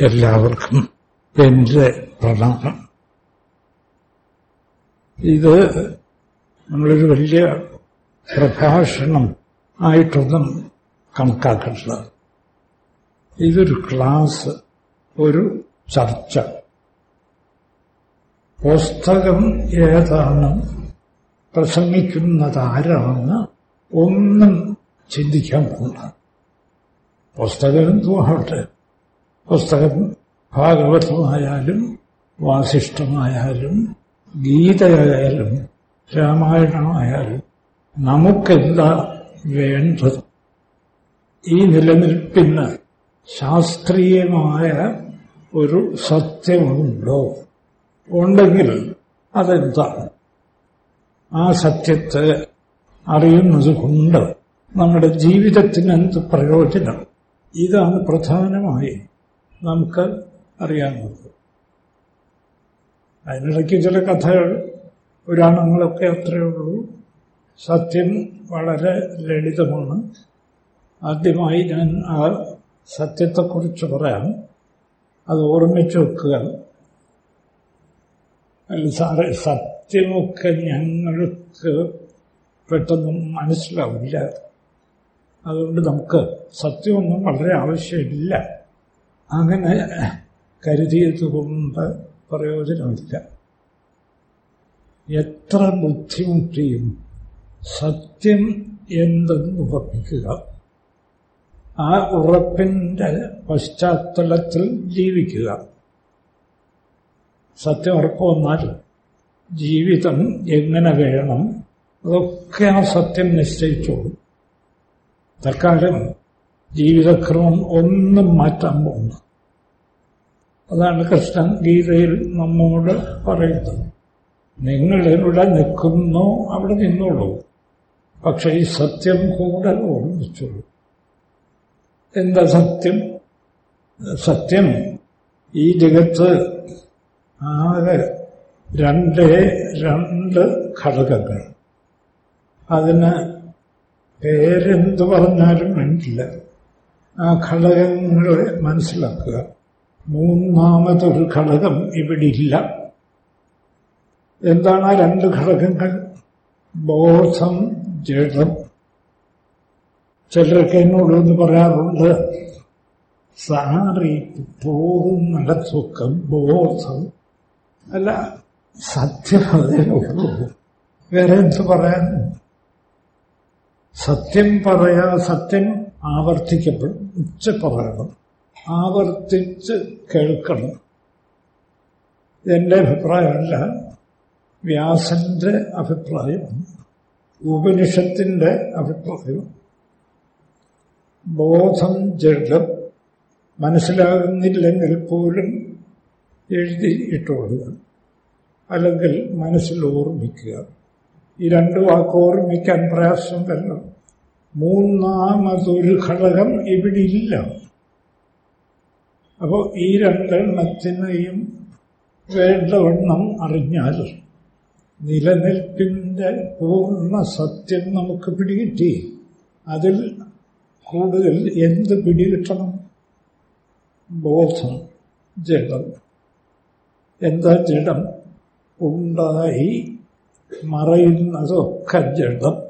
എല്ലാവർക്കും എന്റെ പ്രണാമം. ഇത് നമ്മളൊരു വലിയ പ്രഭാഷണം ആയിട്ടൊന്നും കണക്കാക്കണ്ട. ഇതൊരു ക്ലാസ് ഒരു ചർച്ച. പുസ്തകം ഏതാണ് പ്രസംഗിക്കുന്നത് ആരാണ് ഒന്നും ചിന്തിക്കാൻ പോകുന്നത് പുസ്തകം എന്തുമാവട്ടെ പുസ്തകം ഭാഗവതമായാലും വാസിഷ്ഠമായാലും ഗീതയായാലും രാമായണമായാലും നമുക്കെന്താ വേണ്ടത്? ഈ നിലനിൽപ്പിന് ശാസ്ത്രീയമായ ഒരു സത്യമുണ്ടോ? ഉണ്ടെങ്കിൽ അതെന്താണ് ആ സത്യത്തെ അറിയുന്നത് കൊണ്ട് നമ്മുടെ ജീവിതത്തിന് എന്ത് പ്രയോജനം? ഇതാണ് പ്രധാനമായി നമുക്ക് അറിയാവുന്നത്. അതിനിടയ്ക്ക് ചില കഥകൾ പുരാണങ്ങളൊക്കെ അത്രയേ ഉള്ളൂ. സത്യം വളരെ ലളിതമാണ്. ആദ്യമായി ഞാൻ ആ സത്യത്തെക്കുറിച്ച് പറയാം. അത് ഓർമ്മിച്ചു വെക്കുക. അല്ല സാറേ സത്യമൊക്കെ ഞങ്ങൾക്ക് പെട്ടെന്ന് മനസ്സിലാവില്ല. അതുകൊണ്ട് നമുക്ക് സത്യമൊന്നും വളരെ ആവശ്യമില്ല. അങ്ങനെ കരുതിയത് കൊണ്ട് പ്രയോജനമില്ല. എത്ര ബുദ്ധിമുട്ടിയും സത്യം എന്തെന്ന് ഉറപ്പിക്കുക. ആ ഉറപ്പിന്റെ പശ്ചാത്തലത്തിൽ ജീവിക്കുക. സത്യം ഉറപ്പ് വന്നാൽ ജീവിതം എങ്ങനെ വേണം അതൊക്കെ ആ സത്യം നിശ്ചയിച്ചോളൂ. തൽക്കാലം ജീവിതക്രമം ഒന്നും മാറ്റാൻ പോകുന്നു. അതാണ് കൃഷ്ണൻ ഗീതയിൽ നമ്മോട് പറയുന്നത്. നിങ്ങൾ എവിടെ നിൽക്കുന്നോ അവിടെ നിന്നോളൂ. പക്ഷെ ഈ സത്യം കൂടെ ഓർമ്മിച്ചോളൂ. എന്താ സത്യം? സത്യം ഈ ജഗത്ത് ആകെ രണ്ടേ രണ്ട് ഘടകങ്ങൾ. അതിന് പേരെന്ത് പറഞ്ഞാലും വേണ്ടില്ല ആ ഘടകങ്ങളെ മനസ്സിലാക്കുക. മൂന്നാമതൊരു ഘടകം ഇവിടെ ഇല്ല എന്താണ് ആ രണ്ട് ഘടകങ്ങൾ? ബോധം ജഡം. ചിലരൊക്കെ എന്നോടൊന്ന് പറയാറുണ്ട് സാറി പോകുന്നിടത്തൊക്കെ ബോധം. അല്ല സത്യം അതേ ഉള്ളൂ. വേറെ എന്ത് പറയാൻ? സത്യം പറയാ സത്യം ആവർത്തിക്കപ്പെടും ഉച്ച പറയണം ആവർത്തിച്ച് കേൾക്കണം. എന്റെ അഭിപ്രായമല്ല വ്യാസന്റെ അഭിപ്രായം ഉപനിഷത്തിന്റെ അഭിപ്രായം. ബോധം ജഡം മനസ്സിലാകുന്നില്ലെങ്കിൽ പോലും എഴുതി ഇട്ടുകൊള്ളുക അല്ലെങ്കിൽ മനസ്സിൽ ഓർമ്മിക്കുക. ഈ രണ്ട് വാക്ക് ഓർമ്മിക്കാൻ പ്രയാസമുണ്ടല്ലോ. മൂന്നാമതൊരു ഘടകം ഇവിടെ ഇല്ല അപ്പോൾ ഈ രണ്ടെണ്ണത്തിനെയും വേണ്ടവണ്ണം അറിഞ്ഞാൽ നിലനിൽപ്പിന്റെ പൂർണ സത്യം നമുക്ക് പിടികിട്ടി. അതിൽ കൂടുതൽ എന്ത് പിടികിട്ടണം? ബോധം ജഡം. എന്താ ജഡം? ഉണ്ടായി മറയുന്നതൊക്കെ ജഡം.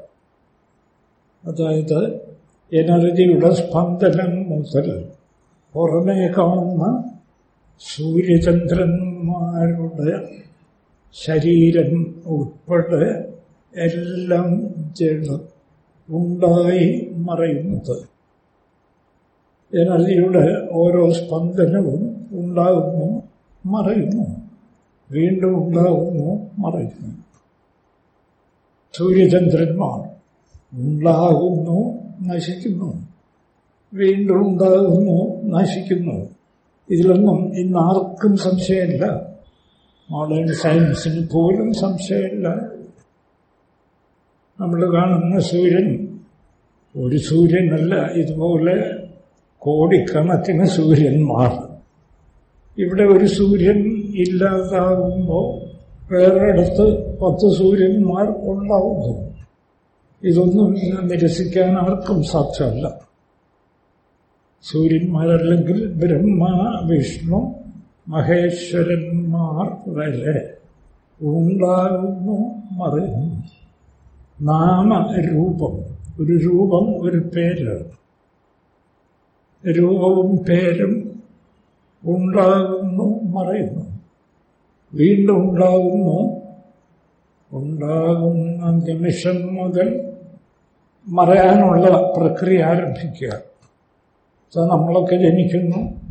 അതായത് എനർജിയുടെ സ്പന്ദനം മുതൽ പുറമേ കാണുന്ന സൂര്യചന്ദ്രന്മാരുടെ ശരീരം ഉൾപ്പെടെ എല്ലാം ജഡം ഉണ്ടായി മറയുന്നത്. എനർജിയുടെ ഓരോ സ്പന്ദനവും ഉണ്ടാകുന്നു മറയുന്നു. വീണ്ടും ഉണ്ടാകുന്നു മറയുന്നു. സൂര്യചന്ദ്രന്മാർ ഉണ്ടാകുന്നു നശിക്കുന്നു. വീണ്ടും ഉണ്ടാകുന്നു നശിക്കുന്നു. ഇതിലൊന്നും ഇന്ന് ആർക്കും സംശയമില്ല. മോഡേൺ സയൻസിന് പോലും സംശയമില്ല. നമ്മൾ കാണുന്ന സൂര്യൻ ഒരു സൂര്യനല്ല ഇതുപോലെ കോടിക്കണക്കിന് സൂര്യന്മാർ. ഇവിടെ ഒരു സൂര്യൻ ഇല്ലാതാകുമ്പോൾ വേറെടുത്ത് പത്ത് സൂര്യന്മാർ ഉണ്ടാവുന്നു. ഇതൊന്നും നിരസിക്കാൻ ആർക്കും സാധ്യമല്ല. സൂര്യന്മാരല്ലെങ്കിൽ ബ്രഹ്മ വിഷ്ണു മഹേശ്വരന്മാർ വരെ ഉണ്ടാകുന്നു മറിയുന്നു നാമരൂപം ഒരു രൂപം ഒരു പേര്. രൂപവും പേരും ഉണ്ടാകുന്നു മറയുന്നു വീണ്ടും ഉണ്ടാകുന്നു. ഉണ്ടാകുന്ന നിമിഷം മുതൽ മറയാനുള്ള പ്രക്രിയ ആരംഭിക്കുക. നമ്മളൊക്കെ ജനിക്കുന്നു.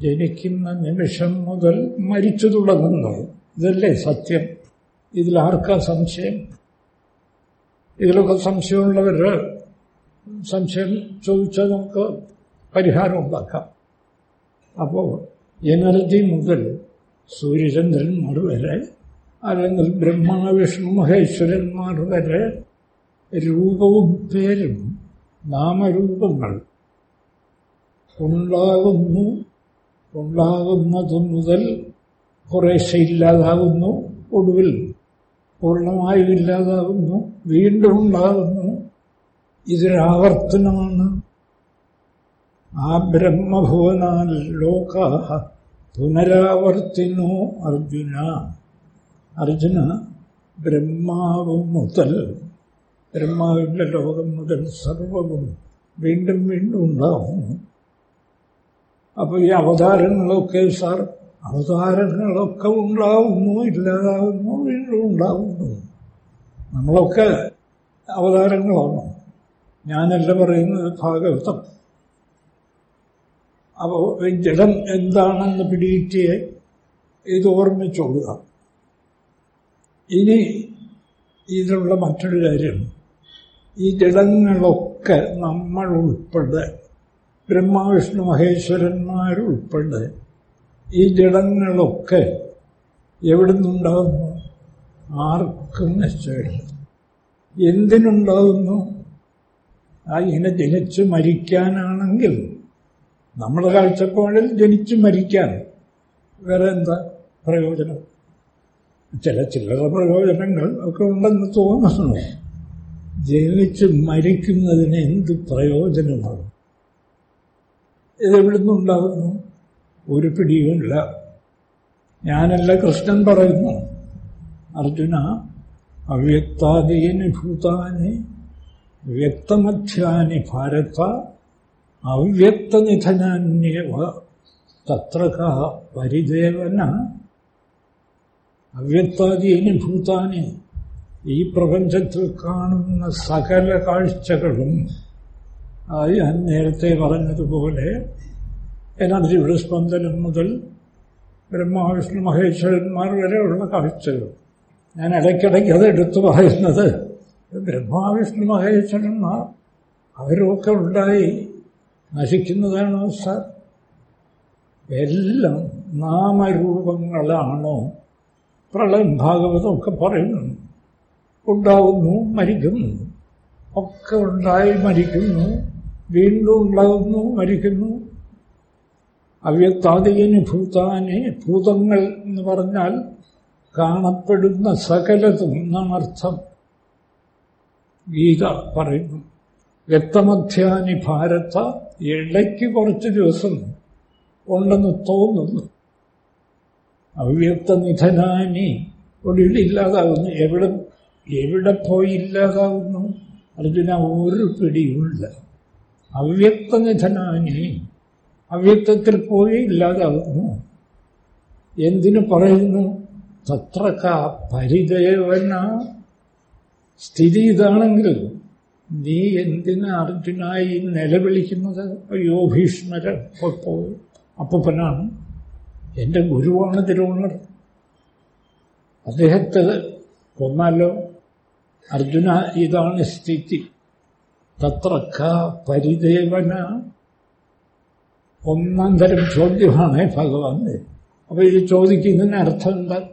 ജനിക്കുന്ന നിമിഷം മുതൽ മരിച്ചു തുടങ്ങുന്നു. ഇതല്ലേ സത്യം? ഇതിലാർക്കാ സംശയം? ഇതിലൊക്കെ സംശയമുള്ളവർ സംശയം ചോദിച്ചാൽ നമുക്ക് പരിഹാരം ഉണ്ടാക്കാം. അപ്പോൾ എനർജി മുതൽ സൂര്യചന്ദ്രന്മാർ വരെ അല്ലെങ്കിൽ ബ്രഹ്മ വിഷ്ണു മഹേശ്വരന്മാർ വരെ രൂപവും പേരും നാമരൂപങ്ങൾ ഉണ്ടാകുന്നു ഉണ്ടാകുന്നത് മുതൽ കുറേശ്ശെ ഇല്ലാതാകുന്നു. ഒടുവിൽ പൂർണമായും ഇല്ലാതാകുന്നു വീണ്ടും ഉണ്ടാകുന്നു. ഇതൊരാവർത്തനമാണ് ആ ബ്രഹ്മഭുവനാൽ ലോക പുനരാവർത്തിനോ അർജുന. അർജുന ബ്രഹ്മാവ് മുതൽ ബ്രഹ്മാവിന്റെ ലോകം മുതൽ സർവവും വീണ്ടും വീണ്ടും ഉണ്ടാവും. അപ്പോൾ ഈ അവതാരങ്ങളൊക്കെ സാർ അവതാരങ്ങളൊക്കെ ഉണ്ടാവുന്നു ഇല്ലാതാവുന്നു വീണ്ടും ഉണ്ടാവുന്നു. നമ്മളൊക്കെ അവതാരങ്ങളാണ്. ഞാനല്ല പറയുന്നത് ഭാഗവതം. അപ്പോൾ ജഡം എന്താണെന്ന് പിടിയിട്ടിയെ ഇത് ഓർമ്മിച്ചോളുക. ഇനി ഇതിലുള്ള മറ്റൊരു കാര്യം. ഈ ജഡങ്ങളൊക്കെ നമ്മൾ ഉൾപ്പെടെ ബ്രഹ്മാവിഷ്ണു മഹേശ്വരന്മാരുൾപ്പെടെ ഈ ജഡങ്ങളൊക്കെ എവിടെ നിന്നുണ്ടാകുന്നു ആർക്കും നിശ്ചയമില്ല എന്തിനുണ്ടാകുന്നു ആ ഇങ്ങനെ ജനിച്ച് മരിക്കാനാണെങ്കിൽ നമ്മുടെ കാഴ്ചപ്പാടിൽ ജനിച്ചു മരിക്കാൻ വേറെ എന്താ പ്രയോജനം? ചില ചില്ലറ പ്രയോജനങ്ങൾ ഒക്കെ ഉണ്ടെന്ന് തോന്നുന്നു. ജനിച്ച് മരിക്കുന്നതിന് എന്ത് പ്രയോജനമാണ്? ഇതെവിടുന്നുണ്ടാകുന്നു ഒരു പിടിയുമില്ല. ഞാനല്ല കൃഷ്ണൻ പറയുന്നു. അർജുന അവ്യക്താദീനി ഭൂതാനി വ്യക്തമധ്യാനി ഭാരത അവ്യക്തനിധനാന്യവ തത്ര പരിദേവന. അവ്യക്താദീനി ഭൂതാനി ഈ പ്രപഞ്ചത്തിൽ കാണുന്ന സകല കാഴ്ചകളും അത് ഞാൻ നേരത്തെ പറഞ്ഞതുപോലെ എനർജി വിസ്പന്ദനം മുതൽ ബ്രഹ്മാവിഷ്ണു മഹേശ്വരന്മാർ വരെയുള്ള കാഴ്ചകൾ. ഞാൻ ഇടയ്ക്കിടയ്ക്ക് അത് എടുത്തു പറയുന്നത് ബ്രഹ്മാവിഷ്ണു മഹേശ്വരന്മാർ അവരൊക്കെ ഉണ്ടായി നശിക്കുന്നതാണോ സാർ? എല്ലാം നാമരൂപങ്ങളാണോ? പ്രളയം ഭാഗവതമൊക്കെ പറയുന്നു. ഉണ്ടാവുന്നു മരിക്കുന്നു. ഒക്കെ ഉണ്ടായി മരിക്കുന്നു. വീണ്ടും ഉണ്ടാകുന്നു മരിക്കുന്നു. അവ്യക്താദികന് ഭൂതാനെ ഭൂതങ്ങൾ എന്ന് പറഞ്ഞാൽ കാണപ്പെടുന്ന സകലതും എന്നാണ് അർത്ഥം ഗീത പറയുന്നു. വ്യക്തമധ്യാനി ഭാരത ഇടയ്ക്ക് കുറച്ച് ദിവസം ഉണ്ടെന്ന് തോന്നുന്നു. അവ്യക്ത നിധനാനി ഒടുവിലില്ലാതാകുന്നു എവിടെ എവിടെ പോയി ഇല്ലാതാകുന്നു അർജുന ഒരു പിടിയുമില്ല. അവ്യക്ത നിധനാനി അവ്യക്തത്തിൽ പോയി ഇല്ലാതാകുന്നു എന്തിനു പറയുന്നു? തത്രക്ക പരിദേവന. സ്ഥിതി ഇതാണെങ്കിൽ നീ എന്തിനാ അർജുനായി നിലവിളിക്കുന്നത്? അയ്യോ ഭീഷ്മര അപ്പനാണ് എന്റെ ഗുരുവാണ് തിരുവണ്ണർ അദ്ദേഹത്തെ കൊന്നാലോ? അർജുന ഇതാണ് സ്ഥിതി. തത്രക്ക പരിദേവന. ഒന്നാം തരം ചോദ്യമാണ് ഭഗവാന്റെ അപ്പൊ ഇത് ചോദിക്കുന്നതിന് അർത്ഥം എന്താ?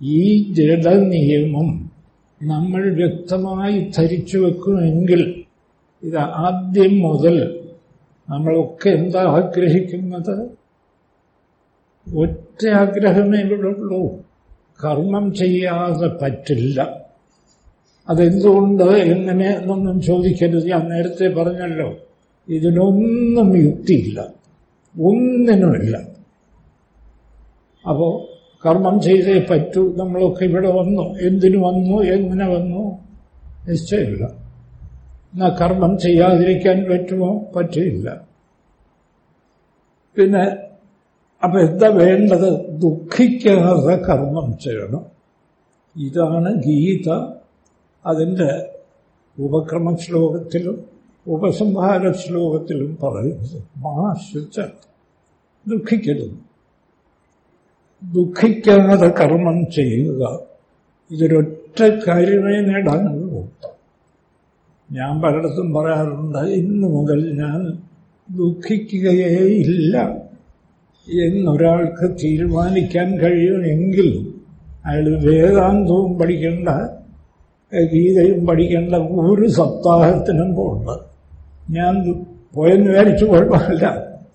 ഈ ജഡനിയമം നമ്മൾ വ്യക്തമായി ധരിച്ചു വെക്കുമെങ്കിൽ ഇത് ആദ്യം മുതൽ നമ്മളൊക്കെ എന്താ ആഗ്രഹിക്കുന്നത് ഒറ്റ ആഗ്രഹമേ ഉള്ളൂ. കർമ്മം ചെയ്യാതെ പറ്റില്ല. അതെന്തുകൊണ്ട് എങ്ങനെ എന്നൊന്നും ചോദിക്കരുത്. ഞാൻ നേരത്തെ പറഞ്ഞല്ലോ ഇതിനൊന്നും യുക്തിയില്ല. ഒന്നിനുമില്ല. അപ്പോൾ കർമ്മം ചെയ്തേ പറ്റൂ. നമ്മളൊക്കെ ഇവിടെ വന്നു. എന്തിനു വന്നു? എങ്ങനെ വന്നു? നിശ്ചയമില്ല. എന്നാ കർമ്മം ചെയ്യാതിരിക്കാൻ പറ്റുമോ? പറ്റില്ല പിന്നെ അപ്പൊ എന്താ വേണ്ടത്? ദുഃഖിക്കാതെ കർമ്മം ചെയ്യണം. ഇതാണ് ഗീത അതിന്റെ ഉപക്രമ ശ്ലോകത്തിലും ഉപസംഹാര ശ്ലോകത്തിലും പറയുന്നത്. മാശിച്ച ദുഃഖിക്കരുത്. ദുഃഖിക്കാതെ കർമ്മം ചെയ്യുക. ഇതൊരൊറ്റ കാര്യമേ നേടാനുള്ളൂ. ഞാൻ പലയിടത്തും പറയാറുണ്ട് ഇന്നു മുതൽ ഞാൻ ദുഃഖിക്കുകയേയില്ല. എന്നൊരാൾക്ക് തീരുമാനിക്കാൻ കഴിയുമെങ്കിൽ അയാൾ വേദാന്തവും പഠിക്കേണ്ട ഗീതയും പഠിക്കേണ്ട ഒരു സപ്താഹത്തിനും പോകണ്ട ഞാൻ പോയെന്ന് വിചാരിച്ചു കുഴപ്പമില്ല.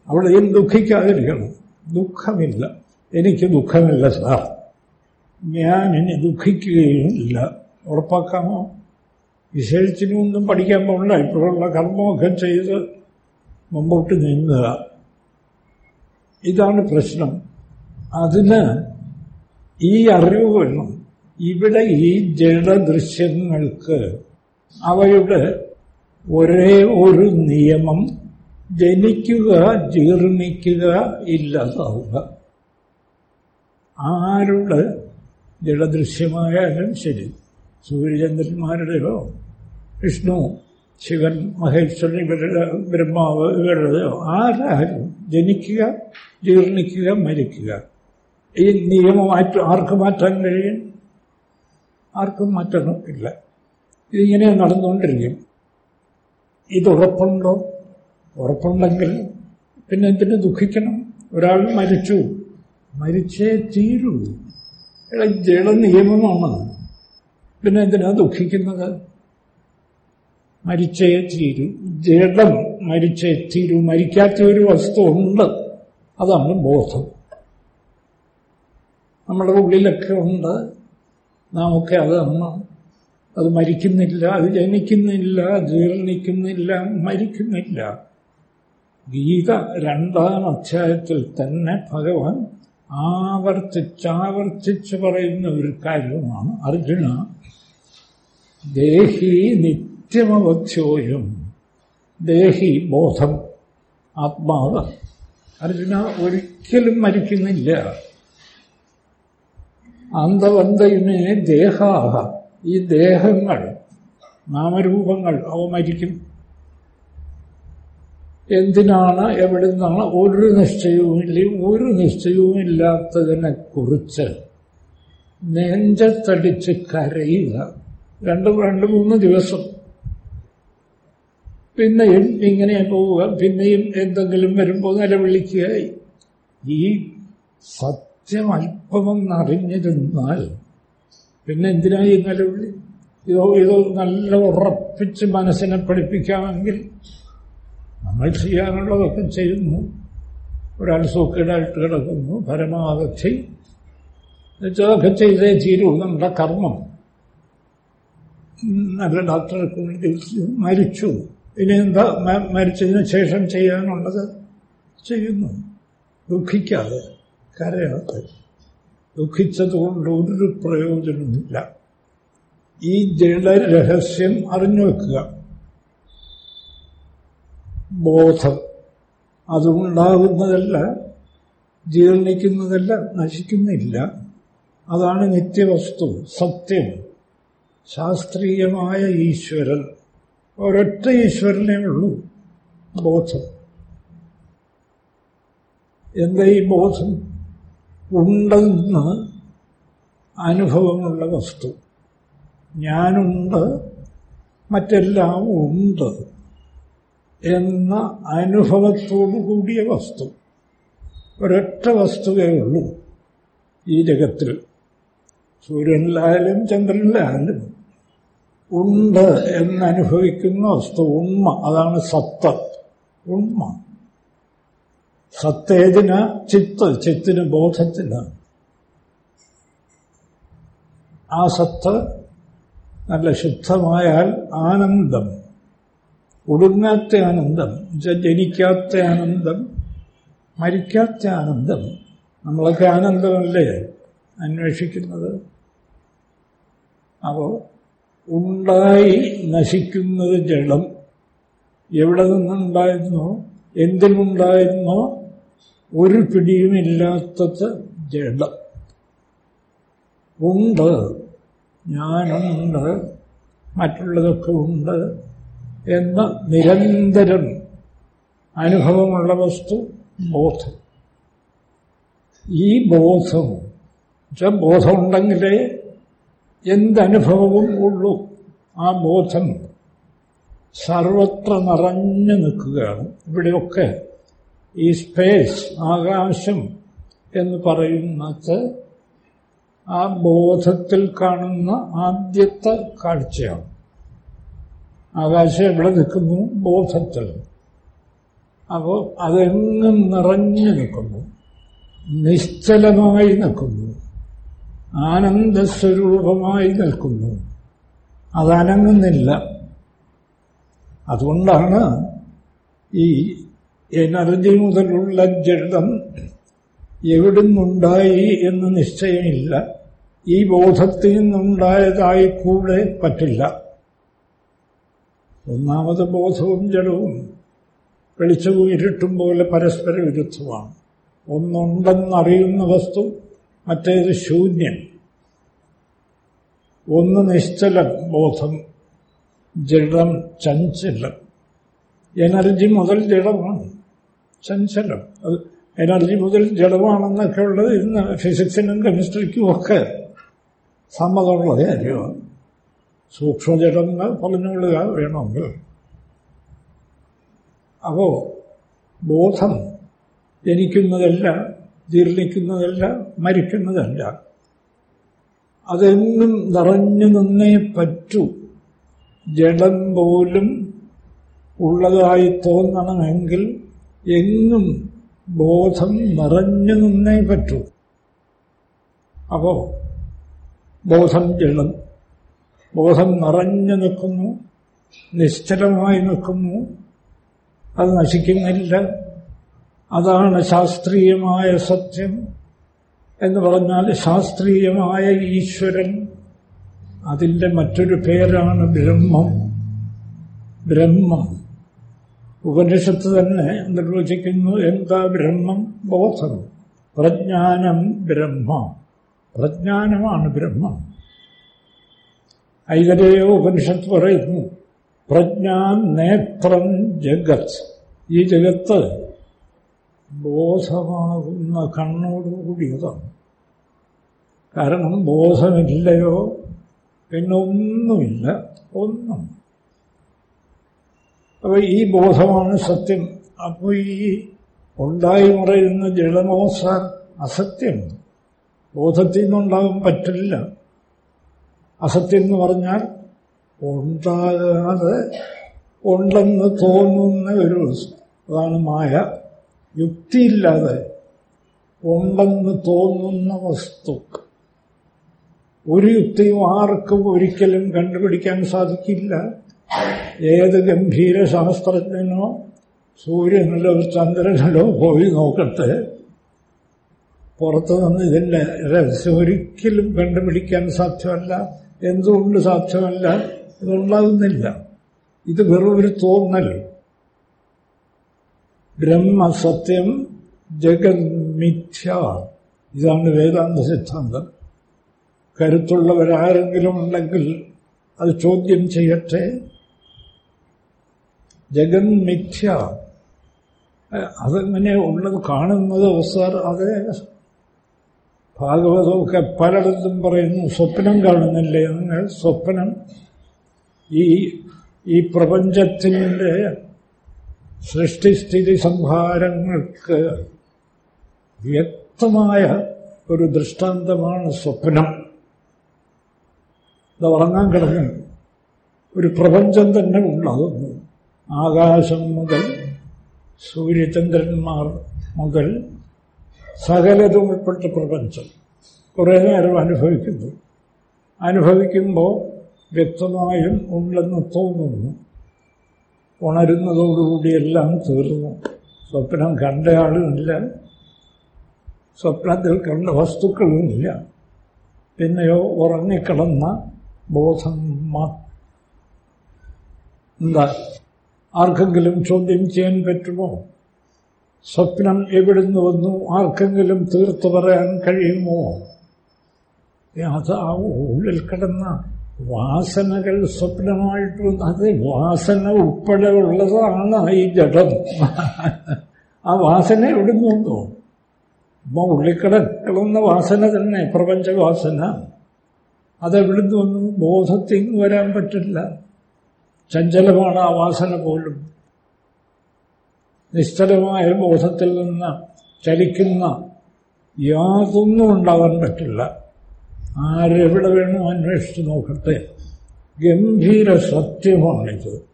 അവിടെയും ദുഃഖിക്കാതിരിക്കണം. ദുഃഖമില്ല. എനിക്ക് ദുഃഖമില്ല സാർ. ഞാൻ ഇനി ദുഃഖിക്കുകയും ഇല്ല. ഉറപ്പാക്കാമോ? വിശേഷിച്ചിനൊന്നും പഠിക്കാൻ പോകണ്ട ഇപ്പോഴുള്ള കർമ്മമൊക്കെ ചെയ്ത് മുമ്പോട്ട് നീങ്ങുക. ഇതാണ് പ്രശ്നം. അതിന് ഈ അറിവ് വേണം ഇവിടെ ഈ ജഡദൃശ്യങ്ങൾക്ക് അവയുടെ ഒരേ ഒരു നിയമം ജനിക്കുക ജീർണിക്കുക ഇല്ലാതാവുക ആരുടെ ജഡദൃശ്യമായാലും ശരി. സൂര്യചന്ദ്രന്മാരുടെയോ വിഷ്ണു ശിവൻ മഹേശ്വരൻ ഇവരുടെ ബ്രഹ്മാവ് ഇവരുടെയോ ആരാരും ജനിക്കുക ജീർണിക്കുക മരിക്കുക. ഈ നിയമം മാറ്റ ആർക്ക് മാറ്റാൻ കഴിയും? ആർക്കും മാറ്റണം ഇല്ല. ഇതിങ്ങനെ നടന്നുകൊണ്ടിരിക്കും. ഇതുറപ്പുണ്ടോ ഉറപ്പുണ്ടെങ്കിൽ പിന്നെ എന്തിനു ദുഃഖിക്കണം? ഒരാൾ മരിച്ചു. മരിച്ചേ തീരൂ. ജഡ നിയമമാണ് പിന്നെ എന്തിനാ ദുഃഖിക്കുന്നത്? മരിച്ചേ തീരൂ. ജഡം മരിച്ചേ തീരൂ. മരിക്കാത്ത ഒരു വസ്തു ഉണ്ട്. അതാണ് ബോധം. നമ്മുടെ ഉള്ളിലൊക്കെ ഉണ്ട്. നാമൊക്കെ അതാണ് അത് മരിക്കുന്നില്ല അത് ജനിക്കുന്നില്ല ജീർണിക്കുന്നില്ല മരിക്കുന്നില്ല. ഗീത രണ്ടാം അധ്യായത്തിൽ തന്നെ ഭഗവാൻ ആവർത്തിച്ചാവർത്തിച്ച് പറയുന്ന ഒരു കാര്യമാണ് അർജുന ദേഹി നിത്യമവധ്യോയം ദേഹി ബോധം ആത്മാവ്. അർജുന ഒരിക്കലും മരിക്കുന്നില്ല. അന്തവന്തയുമേ ദേഹാഹ. ഈ ദേഹങ്ങൾ നാമരൂപങ്ങൾ അവ മരിക്കും. എന്തിനാണ് എവിടെ നിന്നാണ് ഒരു നിശ്ചയവുമില്ല ഒരു നിശ്ചയവും ഇല്ലാത്തതിനെ കുറിച്ച് നെഞ്ചത്തടിച്ച് കരയുക. രണ്ട് രണ്ട് മൂന്ന് ദിവസം. പിന്നെയും ഇങ്ങനെ പോവുക. പിന്നെയും എന്തെങ്കിലും വരുമ്പോൾ നിലവിളിക്കുക ഈ സത്യം അല്പമെന്നറിഞ്ഞിരുന്നാൽ പിന്നെ എന്തിനായി നിലവിളി? ഇതോ ഇതോ നല്ല ഉറപ്പിച്ച് മനസ്സിനെ പഠിപ്പിക്കാമെങ്കിൽ നമ്മൾ ചെയ്യാനുള്ളതൊക്കെ ചെയ്യുന്നു. ഒരാൾ സൂക്കേടായിട്ട് കിടക്കുന്നു പരമാവധി എന്നുവെച്ചതൊക്കെ ചെയ്തേ തീരൂ നമ്മുടെ കർമ്മം. നല്ല ഡോക്ടറെ കൊണ്ട് മരിച്ചു. ഇനി എന്താ മരിച്ചതിന് ശേഷം ചെയ്യാനുള്ളത്? ചെയ്യുന്നു. ദുഃഖിക്കാതെ കരയാതെ. ദുഃഖിച്ചതുകൊണ്ട് ഒരു പ്രയോജനമില്ല ഈ ജഡരഹസ്യം അറിഞ്ഞു വെക്കുക. ബോധം അതുണ്ടാകുന്നതല്ല ജീർണിക്കുന്നതല്ല നശിക്കുന്നില്ല അതാണ് നിത്യവസ്തു സത്യം. ശാസ്ത്രീയമായ ഈശ്വരൻ. ഒരൊറ്റ ഈശ്വരനേ ഉള്ളൂ ബോധം. എന്താ ഈ ബോധം? ഉണ്ടെന്ന് അനുഭവമുള്ള വസ്തു. ഞാനുണ്ട് മറ്റെല്ലാം ഉണ്ട്. എന്ന അനുഭവത്തോടു കൂടിയ വസ്തു. ഒരൊറ്റ വസ്തുവേ ഉള്ളൂ ഈ ജഗത്തിൽ. സൂര്യനിലായാലും ചന്ദ്രനിലായാലും ഉണ്ട് എന്നനുഭവിക്കുന്ന വസ്തു ഉണ്മ. അതാണ് സത്ത. ഉണ്മ. സത്തേതിന ചിത്ത് ചിത്തിന് ബോധത്തിന്. ആ സത്ത് നല്ല ശുദ്ധമായാൽ ആനന്ദം. ഒടുങ്ങാത്ത ആനന്ദം ജനിക്കാത്ത ആനന്ദം മരിക്കാത്ത ആനന്ദം നമ്മളൊക്കെ ആനന്ദമല്ലേ അന്വേഷിക്കുന്നത്? അപ്പോൾ ഉണ്ടായി നശിക്കുന്നത് ജലം എവിടെ നിന്നുണ്ടായിരുന്നോ? എന്തിനുണ്ടായിരുന്നോ? ഒരു പിടിയുമില്ലാത്തത് ജഡം ഉണ്ട് ഞാനുണ്ട് മറ്റുള്ളതൊക്കെ ഉണ്ട്. എന്ന നിരന്തരം അനുഭവമുള്ള വസ്തു ബോധം. ഈ ബോധം ബോധമുണ്ടെങ്കിലേ എന്തനുഭവവും ഉള്ളൂ. ആ ബോധം സർവത്ര നിറഞ്ഞു നിൽക്കുകയാണ്. ഇവിടെയൊക്കെ ഈ സ്പേസ് ആകാശം എന്ന് പറയുന്നത് ആ ബോധത്തിൽ കാണുന്ന ആദ്യത്തെ കാഴ്ചയാണ്. ആകാശം എവിടെ നിൽക്കുന്നു ബോധത്തിൽ. അപ്പോൾ അതെങ്ങും നിറഞ്ഞു നിൽക്കുന്നു. നിശ്ചലമായി നിൽക്കുന്നു. ആനന്ദസ്വരൂപമായി നിൽക്കുന്നു. അതനങ്ങുന്നില്ല. അതുകൊണ്ടാണ് ഈ എനർജി മുതലുള്ള ജഡം എവിടുന്നുണ്ടായി എന്ന് നിശ്ചയമില്ല. ഈ ബോധത്തിൽ നിന്നുണ്ടായതായി കൂടെ പറ്റില്ല. ഒന്നാമത് ബോധവും ജഡവും വെളിച്ചവും ഇരുട്ടും പോലെ പരസ്പര വിരുദ്ധമാണ്. ഒന്നുണ്ടെന്നറിയുന്ന വസ്തു മറ്റേത് ശൂന്യം. ഒന്ന് നിശ്ചലം ബോധം ജഡം ചഞ്ചലം. എനർജി മുതൽ ജഡമാണ്. ചഞ്ചലം. അത് എനർജി മുതൽ ജഡമാണെന്നൊക്കെ ഉള്ളത് ഇന്ന് ഫിസിക്സിനും കെമിസ്ട്രിക്കും ഒക്കെ സമ്മതമുള്ള കാര്യമാണ്. സൂക്ഷ്മജഡങ്ങൾ പറഞ്ഞുകൊള്ളുക വേണമെങ്കിൽ അപ്പോ ബോധം ജനിക്കുന്നതല്ല ജീർണിക്കുന്നതല്ല മരിക്കുന്നതല്ല. അതെന്നും നിറഞ്ഞു നിന്നേ പറ്റൂ. ജഡം പോലും ഉള്ളതായി തോന്നണമെങ്കിൽ എന്നും ബോധം നിറഞ്ഞു നിന്നേ പറ്റൂ. അപ്പോ ബോധം ജഡം ബോധം നിറഞ്ഞു നിൽക്കുന്നു നിശ്ചലമായി നിൽക്കുന്നു. അത് നശിക്കുന്നില്ല. അതാണ് ശാസ്ത്രീയമായ സത്യം എന്ന് പറഞ്ഞാൽ ശാസ്ത്രീയമായ ഈശ്വരൻ. അതിന്റെ മറ്റൊരു പേരാണ് ബ്രഹ്മം. ബ്രഹ്മം. ഉപനിഷത്ത് തന്നെ നിർവചിക്കുന്നു എന്താ ബ്രഹ്മം? ബോധം. പ്രജ്ഞാനം ബ്രഹ്മ. പ്രജ്ഞാനമാണ് ബ്രഹ്മം. ഐതരേയ ഉപനിഷത്ത് പറയുന്നു പ്രജ്ഞാൻ നേത്രം ജഗത്. ഈ ജഗത്ത് ബോധമാകുന്ന കണ്ണോടുകൂടിയതാണ്. കാരണം ബോധമില്ലയോ പിന്നെ ഒന്നുമില്ല ഒന്നും. അപ്പോൾ ഈ ബോധമാണ് സത്യം. അപ്പോൾ ഈ ഉണ്ടായി മറയുന്ന ജലമോസ അസത്യം. ബോധത്തിൽ നിന്നുണ്ടാകാൻ പറ്റില്ല. അസത്യം എന്ന് പറഞ്ഞാൽ ഉണ്ടാകാതെ ഉണ്ടെന്ന് തോന്നുന്ന ഒരു അതാണ് മായ. യുക്തിയില്ലാതെ ഉണ്ടെന്ന് തോന്നുന്ന വസ്തു. ഒരു യുക്തിയും ആർക്കും ഒരിക്കലും കണ്ടുപിടിക്കാൻ സാധിക്കില്ല. ഏത് ഗംഭീര ശാസ്ത്രജ്ഞനോ സൂര്യനിലോ ചന്ദ്രനിലോ പോയി നോക്കട്ടെ. പുറത്തു നിന്ന് ഇതിന്റെ രഹസ്യം ഒരിക്കലും കണ്ടുപിടിക്കാൻ സാധ്യമല്ല. എന്തുകൊണ്ട് സാധ്യമല്ല? ഇതുണ്ടാകുന്നില്ല ഇത് വെറും ഒരു തോന്നൽ. ബ്രഹ്മസത്യം ജഗന്മിഥ്യ ഇതാണ് വേദാന്ത സിദ്ധാന്തം. കരുത്തുള്ളവരാരെങ്കിലും ഉണ്ടെങ്കിൽ അത് ചോദ്യം ചെയ്യട്ടെ. ജഗന്മിഥ്യ അതെങ്ങനെ ഉള്ളത്? കാണുന്നത് സാർ അത് ഭാഗവതമൊക്കെ പലയിടത്തും പറയുന്നു സ്വപ്നം കാണുന്നില്ലേ നിങ്ങൾ? സ്വപ്നം ഈ ഈ പ്രപഞ്ചത്തിന്റെ സൃഷ്ടിസ്ഥിതി സംഹാരങ്ങൾക്ക് വ്യക്തമായ ഒരു ദൃഷ്ടാന്തമാണ് സ്വപ്നം. ഇത് ഉറങ്ങാൻ കിടന്നു ഒരു പ്രപഞ്ചം തന്നെ ഉണ്ടാകുന്നു. ആകാശം മുതൽ സൂര്യചന്ദ്രന്മാർ മുതൽ സകലതും ഉൾപ്പെട്ട പ്രപഞ്ചം. കുറേ നേരം അനുഭവിക്കുന്നു. അനുഭവിക്കുമ്പോൾ വ്യക്തമായും ഉണ്ടെന്ന് തോന്നുന്നു. ഉണരുന്നതോടുകൂടി എല്ലാം തീർന്നു. സ്വപ്നം കണ്ടയാളുമില്ല സ്വപ്നത്തിൽ കണ്ട വസ്തുക്കളുമില്ല. പിന്നെയോ ഉറങ്ങിക്കിടന്ന ബോധം എന്താ? ആർക്കെങ്കിലും ചോദ്യം ചെയ്യാൻ പറ്റുമോ? സ്വപ്നം എവിടുന്ന് വന്നു? ആർക്കെങ്കിലും തീർത്തു പറയാൻ കഴിയുമോ? ആ ഉള്ളിൽ കിടന്ന വാസനകൾ സ്വപ്നമായിട്ട് അത് വാസന ഉൾപ്പെടെ ഉള്ളതാണ് ഈ ജഡം. ആ വാസന എവിടുന്ന് വന്നു? അപ്പൊ ഉള്ളിക്കിടക്കുന്ന വാസന തന്നെ പ്രപഞ്ചവാസന. അതെവിടുന്ന് വന്നു? ബോധത്തിൽ വരാൻ പറ്റില്ല. ചഞ്ചലമാണ് ആ വാസന പോലും. നിശ്ചലമായ ബോധത്തിൽ നിന്ന് ചലിക്കുന്ന യാതൊന്നും ഉണ്ടാവാൻ പറ്റില്ല. ആരെവിടെ വേണോ അന്വേഷിച്ച് നോക്കട്ടെ. ഗംഭീര സത്യമാണിത്.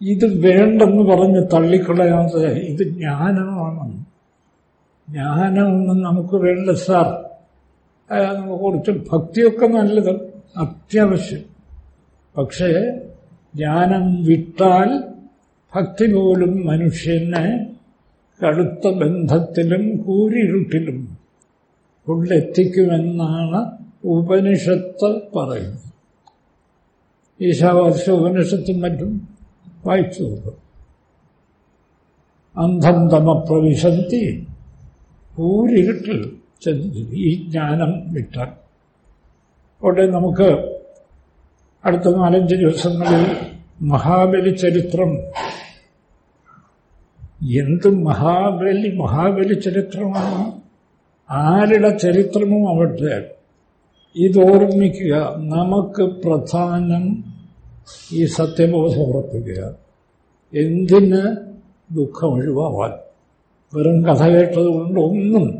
ഇത് വേണ്ടെന്ന് പറഞ്ഞ് തള്ളിക്കളയാതെ ഇത് ജ്ഞാനമാണ്. ജ്ഞാനമൊന്നും നമുക്ക് വേണ്ട സാർ. നമുക്ക് കുറച്ച് ഭക്തിയൊക്കെ നല്ലത് അത്യാവശ്യം. പക്ഷേ ജ്ഞാനം വിട്ടാൽ ഭക്തി പോലും മനുഷ്യനെ കടുത്ത ബന്ധത്തിലും കൂരിരുട്ടിലും കൊണ്ടെത്തിക്കുമെന്നാണ് ഉപനിഷത്ത് പറയുന്നത്. ഈശാവാസ ഉപനിഷത്തും മറ്റും വായിച്ചു നോക്കും. അന്ധം തമ പ്രവിശന്തി കൂരിരുട്ടിൽ ചെന്ന് ഈ ജ്ഞാനം വിട്ടാൽ അവിടെ നമുക്ക് അടുത്ത നാലഞ്ച് ദിവസങ്ങളിൽ മഹാബലി ചരിത്രം എന്ത് മഹാബലി മഹാബലി ചരിത്രമാണ്? ആരുടെ ചരിത്രവും അവിടെ? ഇതോർമ്മിക്കുക. നമുക്ക് പ്രധാനം ഈ സത്യബോധം ഉറപ്പിക്കുക. എന്തിന് ദുഃഖം ഒഴിവാവാൻ? വെറും കഥ കേട്ടത് കൊണ്ട് ഒന്നും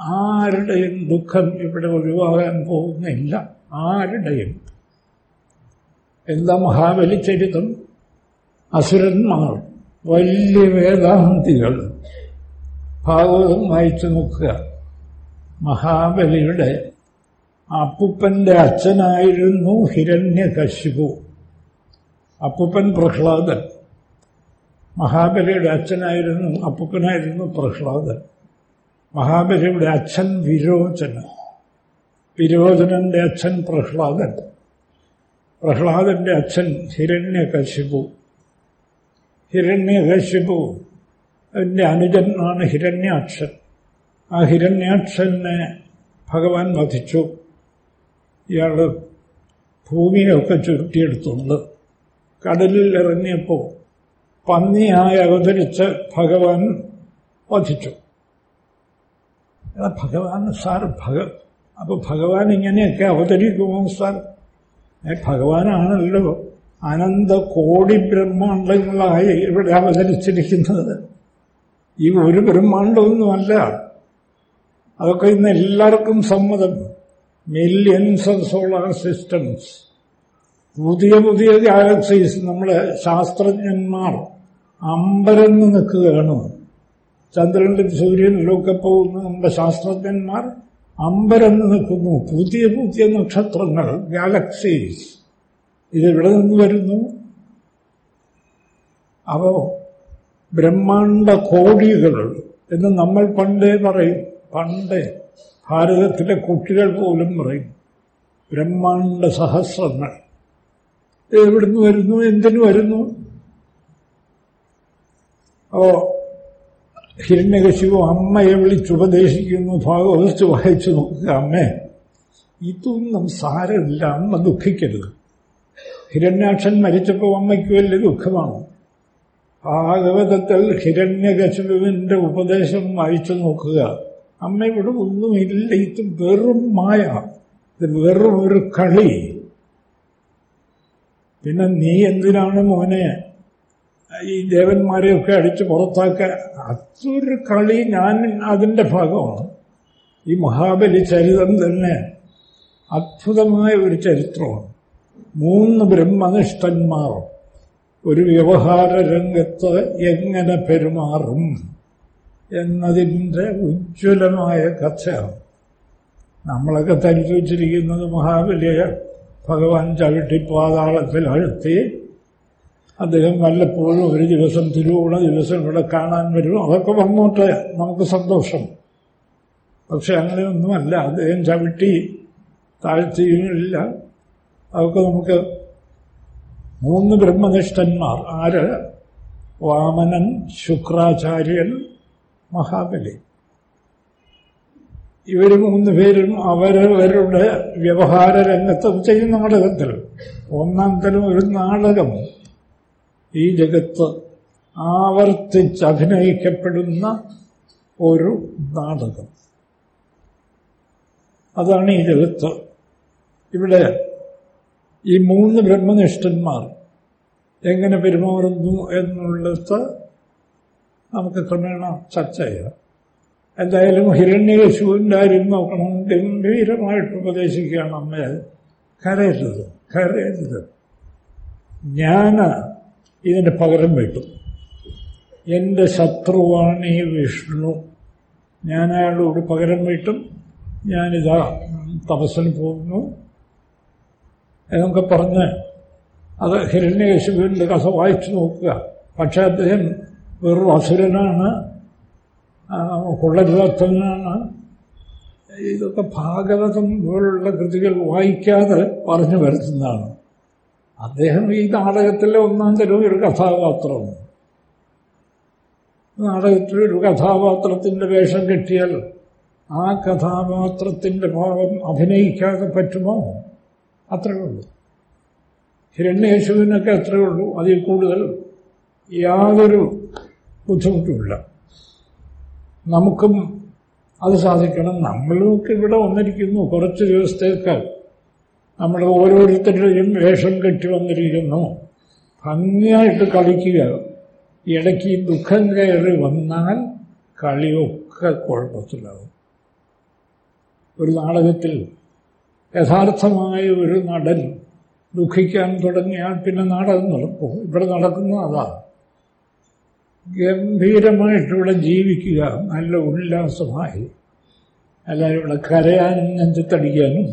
ആരുടെയും ദുഃഖം ഇവിടെ ഒഴിവാകാൻ പോകുന്നില്ല. ആരുടെയും. എന്താ മഹാബലി ചരിത്രം? അസുരന്മാർ. വലിയ വേദാന്തികൾ ഭാഗവതം വായിച്ചു നോക്കുക. മഹാബലിയുടെ അപ്പുപ്പന്റെ അച്ഛനായിരുന്നു ഹിരണ്യകശിപു. അപ്പുപ്പൻ പ്രഹ്ലാദൻ. മഹാബലിയുടെ അച്ഛനായിരുന്നു അപ്പുപ്പനായിരുന്നു പ്രഹ്ലാദൻ. മഹാബലിയുടെ അച്ഛൻ വിരോചന. വിരോചനന്റെ അച്ഛൻ പ്രഹ്ലാദൻ. പ്രഹ്ലാദന്റെ അച്ഛൻ ഹിരണ്യകശിപു. ഹിരണ്യകശിപു. അതിന്റെ അനുജനാണ് ഹിരണ്യാക്ഷൻ. ആ ഹിരണ്യാക്ഷനെ ഭഗവാൻ വധിച്ചു. ഇയാൾ ഭൂമിയൊക്കെ ചുരുട്ടിയെടുത്തുണ്ട് കടലിൽ ഇറങ്ങിയപ്പോൾ പന്നിയായി അവതരിച്ച് ഭഗവാൻ വധിച്ചു. ഭഗവാൻ സാർ ഭഗ അപ്പൊ ഭഗവാൻ ഇങ്ങനെയൊക്കെ അവതരിക്കുമോ സാർ? ഭഗവാനാണല്ലോ. അനന്ത കോടി ബ്രഹ്മാണ്ടങ്ങളായി ഇവിടെ അവതരിച്ചിരിക്കുന്നത്. ഈ ഒരു ബ്രഹ്മാണ്ടമൊന്നുമല്ല അതൊക്കെ ഇന്ന് എല്ലാവർക്കും സമ്മതം. മില്യൻസ് ഓഫ് സോളാർ സിസ്റ്റംസ് പുതിയ പുതിയ ഗാലക്സീസ് നമ്മളെ ശാസ്ത്രജ്ഞന്മാർ അമ്പരന്ന് നിൽക്കുകയാണ്. ചന്ദ്രനിലും സൂര്യനിലൊക്കെ പോകുന്ന നമ്മുടെ ശാസ്ത്രജ്ഞന്മാർ അമ്പരന്ന് നിൽക്കുന്നു. പുതിയ പുതിയ നക്ഷത്രങ്ങൾ ഗാലക്സീസ് ഇതെവിടെ നിന്ന് വരുന്നു. അപ്പോ ബ്രഹ്മാണ്ട കോടികൾ എന്ന് നമ്മൾ പണ്ടേ പറയും. പണ്ടേ ഭാരതത്തിലെ കുട്ടികൾ പോലും പറയും. ബ്രഹ്മാണ്ട സഹസ്രങ്ങൾ. എവിടുന്ന് വരുന്നു? എന്തിനു വരുന്നു? അപ്പോ ഹിരണ്യകശിവു അമ്മയെ വിളിച്ചുപദേശിക്കുന്നു ഭാഗവതിച്ച് വായിച്ചു നോക്കുക. അമ്മേ ഇതൊന്നും സാരമില്ല. അമ്മ ദുഃഖിക്കരുത്. ഹിരണ്യാക്ഷൻ മരിച്ചപ്പോൾ അമ്മയ്ക്ക് വലിയ ദുഃഖമാണ്. ഭാഗവതത്തിൽ ഹിരണ്യകശുവിന്റെ ഉപദേശം വായിച്ചു നോക്കുക. അമ്മ ഇവിടെ ഒന്നുമില്ല ഇത് വെറും മായ. ഇത് വെറും ഒരു കളി. പിന്നെ നീ എന്തിനാണ് മോനെ ഈ ദേവന്മാരെയൊക്കെ അടിച്ച് പുറത്താക്കാൻ അതൊരു കളി ഞാൻ അതിന്റെ ഭാഗമാണ്. ഈ മഹാബലി ചരിതം തന്നെ അത്ഭുതമായ ഒരു ചരിത്രമാണ്. മൂന്ന് ബ്രഹ്മനിഷ്ഠന്മാർ. ഒരു വ്യവഹാര രംഗത്ത് എങ്ങനെ പെരുമാറും എന്നതിന്റെ ഉജ്ജ്വലമായ കഥയാണ് നമ്മളൊക്കെ തരിച്ചു വച്ചിരിക്കുന്നത് മഹാബലിയെ ഭഗവാൻ ചവിട്ടി പാതാളത്തിൽ അഴുത്തി അദ്ദേഹം വല്ലപ്പോഴും ഒരു ദിവസം തിരുവോണ ദിവസം ഇവിടെ കാണാൻ വരും. അതൊക്കെ വന്നോട്ടെ നമുക്ക് സന്തോഷം. പക്ഷെ അങ്ങനെയൊന്നുമല്ല അദ്ദേഹം ചവിട്ടി താഴ്ത്തിയുമില്ല അതൊക്കെ നമുക്ക് മൂന്ന് ബ്രഹ്മനിഷ്ഠന്മാർ. ആര്? വാമനൻ ശുക്രാചാര്യൻ മഹാബലി. ഇവർ മൂന്ന് പേരും അവരവരുടെ വ്യവഹാര രംഗത്തും ചെയ്യുന്ന നാടകത്തിൽ ഒന്നാം തരം ഒരു നാടകം. ഈ ജഗത്ത് ആവർത്തിച്ച് അഭിനയിക്കപ്പെടുന്ന ഒരു നാടകം. അതാണ് ഈ ജഗത്ത്. ഇവിടെ ഈ മൂന്ന് ബ്രഹ്മനിഷ്ഠന്മാർ എങ്ങനെ പെരുമാറുന്നു എന്നുള്ളത് നമുക്ക് ക്രമേണ ചർച്ച ചെയ്യാം. എന്തായാലും ഹിരണ്യകശുവിന്റെ കാര്യം നോക്കണം ഗംഭീരമായിട്ട് ഉപദേശിക്കുകയാണ് അമ്മയെ കരയരുത് കരയരുത്. ഞാൻ ഇതിന് പകരം വീട്ടും എന്റെ ശത്രുവാണ് ഈ വിഷ്ണു. ഞാൻ പകരം വീട്ടും ഞാനിതാ തപസ്സിന് പോകുന്നു. എന്നൊക്കെ പറഞ്ഞ് അത് ഹിരണ്യകശുവിന്റെ കഥ വായിച്ചു നോക്കുക. പക്ഷെ അദ്ദേഹം വെറും അസുരനാണ് കൊള്ളരുതത്തനാണ് ഇതൊക്കെ ഭാഗവതം പോലുള്ള കൃതികൾ വായിക്കാതെ പറഞ്ഞു വരുത്തുന്നതാണ്. അദ്ദേഹം ഈ നാടകത്തിലെ ഒന്നാം തരം ഒരു കഥാപാത്രമാണ്. നാടകത്തിൽ ഒരു കഥാപാത്രത്തിന്റെ വേഷം കിട്ടിയാൽ ആ കഥാപാത്രത്തിന്റെ ഭാവം അഭിനയിക്കാതെ പറ്റുമോ? അത്രയേ ഉള്ളൂ. ഹിരണ്യേശുവിനൊക്കെ അത്രയേ ഉള്ളൂ. അതിൽ കൂടുതൽ യാതൊരു ബുദ്ധിമുട്ടുമില്ല. നമുക്കും അത് സാധിക്കണം. നമ്മൾക്ക് ഇവിടെ വന്നിരിക്കുന്നു. കുറച്ച് ദിവസത്തേക്ക് നമ്മൾ ഓരോരുത്തരുടെയും വേഷം കെട്ടി വന്നിരിക്കുന്നു. ഭംഗിയായിട്ട് കളിക്കുക. ഇടയ്ക്ക് ദുഃഖം കയറി വന്നാൽ കളിയൊക്കെ കുഴപ്പത്തിലാവും. ഒരു നാടകത്തിൽ യഥാർത്ഥമായ ഒരു നടൻ ദുഃഖിക്കാൻ തുടങ്ങിയാൽ പിന്നെ നാടകം നടക്കും. ഇവിടെ നടക്കുന്നത് അതാ. ഗംഭീരമായിട്ട് ഇവിടെ ജീവിക്കുക നല്ല ഉല്ലാസമായി. അല്ലാതെ ഇവിടെ കരയാനും നെഞ്ചത്തടിക്കാനും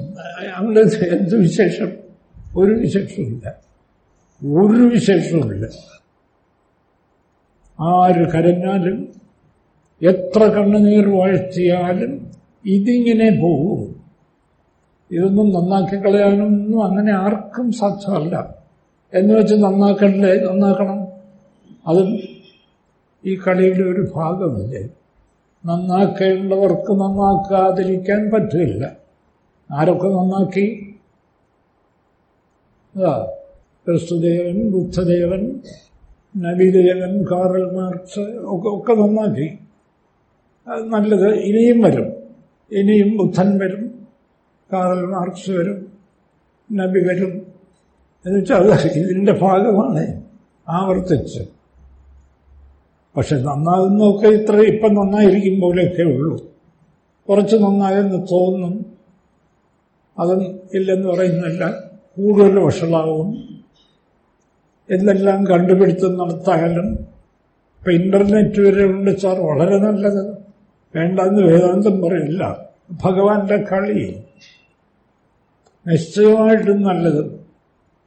അവിടെ എന്ത് വിശേഷം? ഒരു വിശേഷമില്ല ഒരു വിശേഷമില്ല ആര് കരഞ്ഞാലും എത്ര കണ്ണുനീർ വാഴ്ത്തിയാലും ഇതിങ്ങനെ പോകൂ. ഇതൊന്നും നന്നാക്കി കളയാനൊന്നും അങ്ങനെ ആർക്കും സാധ്യമല്ല. എന്ന് വെച്ച് നന്നാക്കണ്ടേ? നന്നാക്കണം. അതും ഈ കളിയുടെ ഒരു ഭാഗമല്ലേ? നന്നാക്കേണ്ടവർക്ക് നന്നാക്കാതിരിക്കാൻ പറ്റില്ല. ആരൊക്കെ നന്നാക്കി? ക്രിസ്തുദേവൻ ബുദ്ധദേവൻ നബിദേവൻ കാറൽ മാർക്സ് ഒക്കെ ഒക്കെ നന്നാക്കി. നല്ലത് ഇനിയും വരും. ഇനിയും ബുദ്ധൻ വരും. കാറൽ മാർക്സ് വരും നബി വരും. എന്നുവെച്ചാൽ അത് ഇതിന്റെ ഭാഗമാണ് ആവർത്തിച്ച്. പക്ഷെ നന്നാകുന്നൊക്കെ ഇത്ര ഇപ്പം നന്നായിരിക്കും പോലെയൊക്കെ ഉള്ളൂ. കുറച്ച് നന്നായെന്ന് തോന്നും. അതും ഇല്ലെന്ന് പറയുന്നില്ല കൂടുതൽ വഷളാവും. എന്തെല്ലാം കണ്ടുപിടുത്തം നടത്തായാലും ഇപ്പം ഇന്റർനെറ്റ് വരെ ഉണ്ട് സാർ വളരെ നല്ലത്. വേണ്ടെന്ന് വേദാന്തം പറയില്ല. ഭഗവാന്റെ കളി. നിശ്ചയമായിട്ടും നല്ലത്.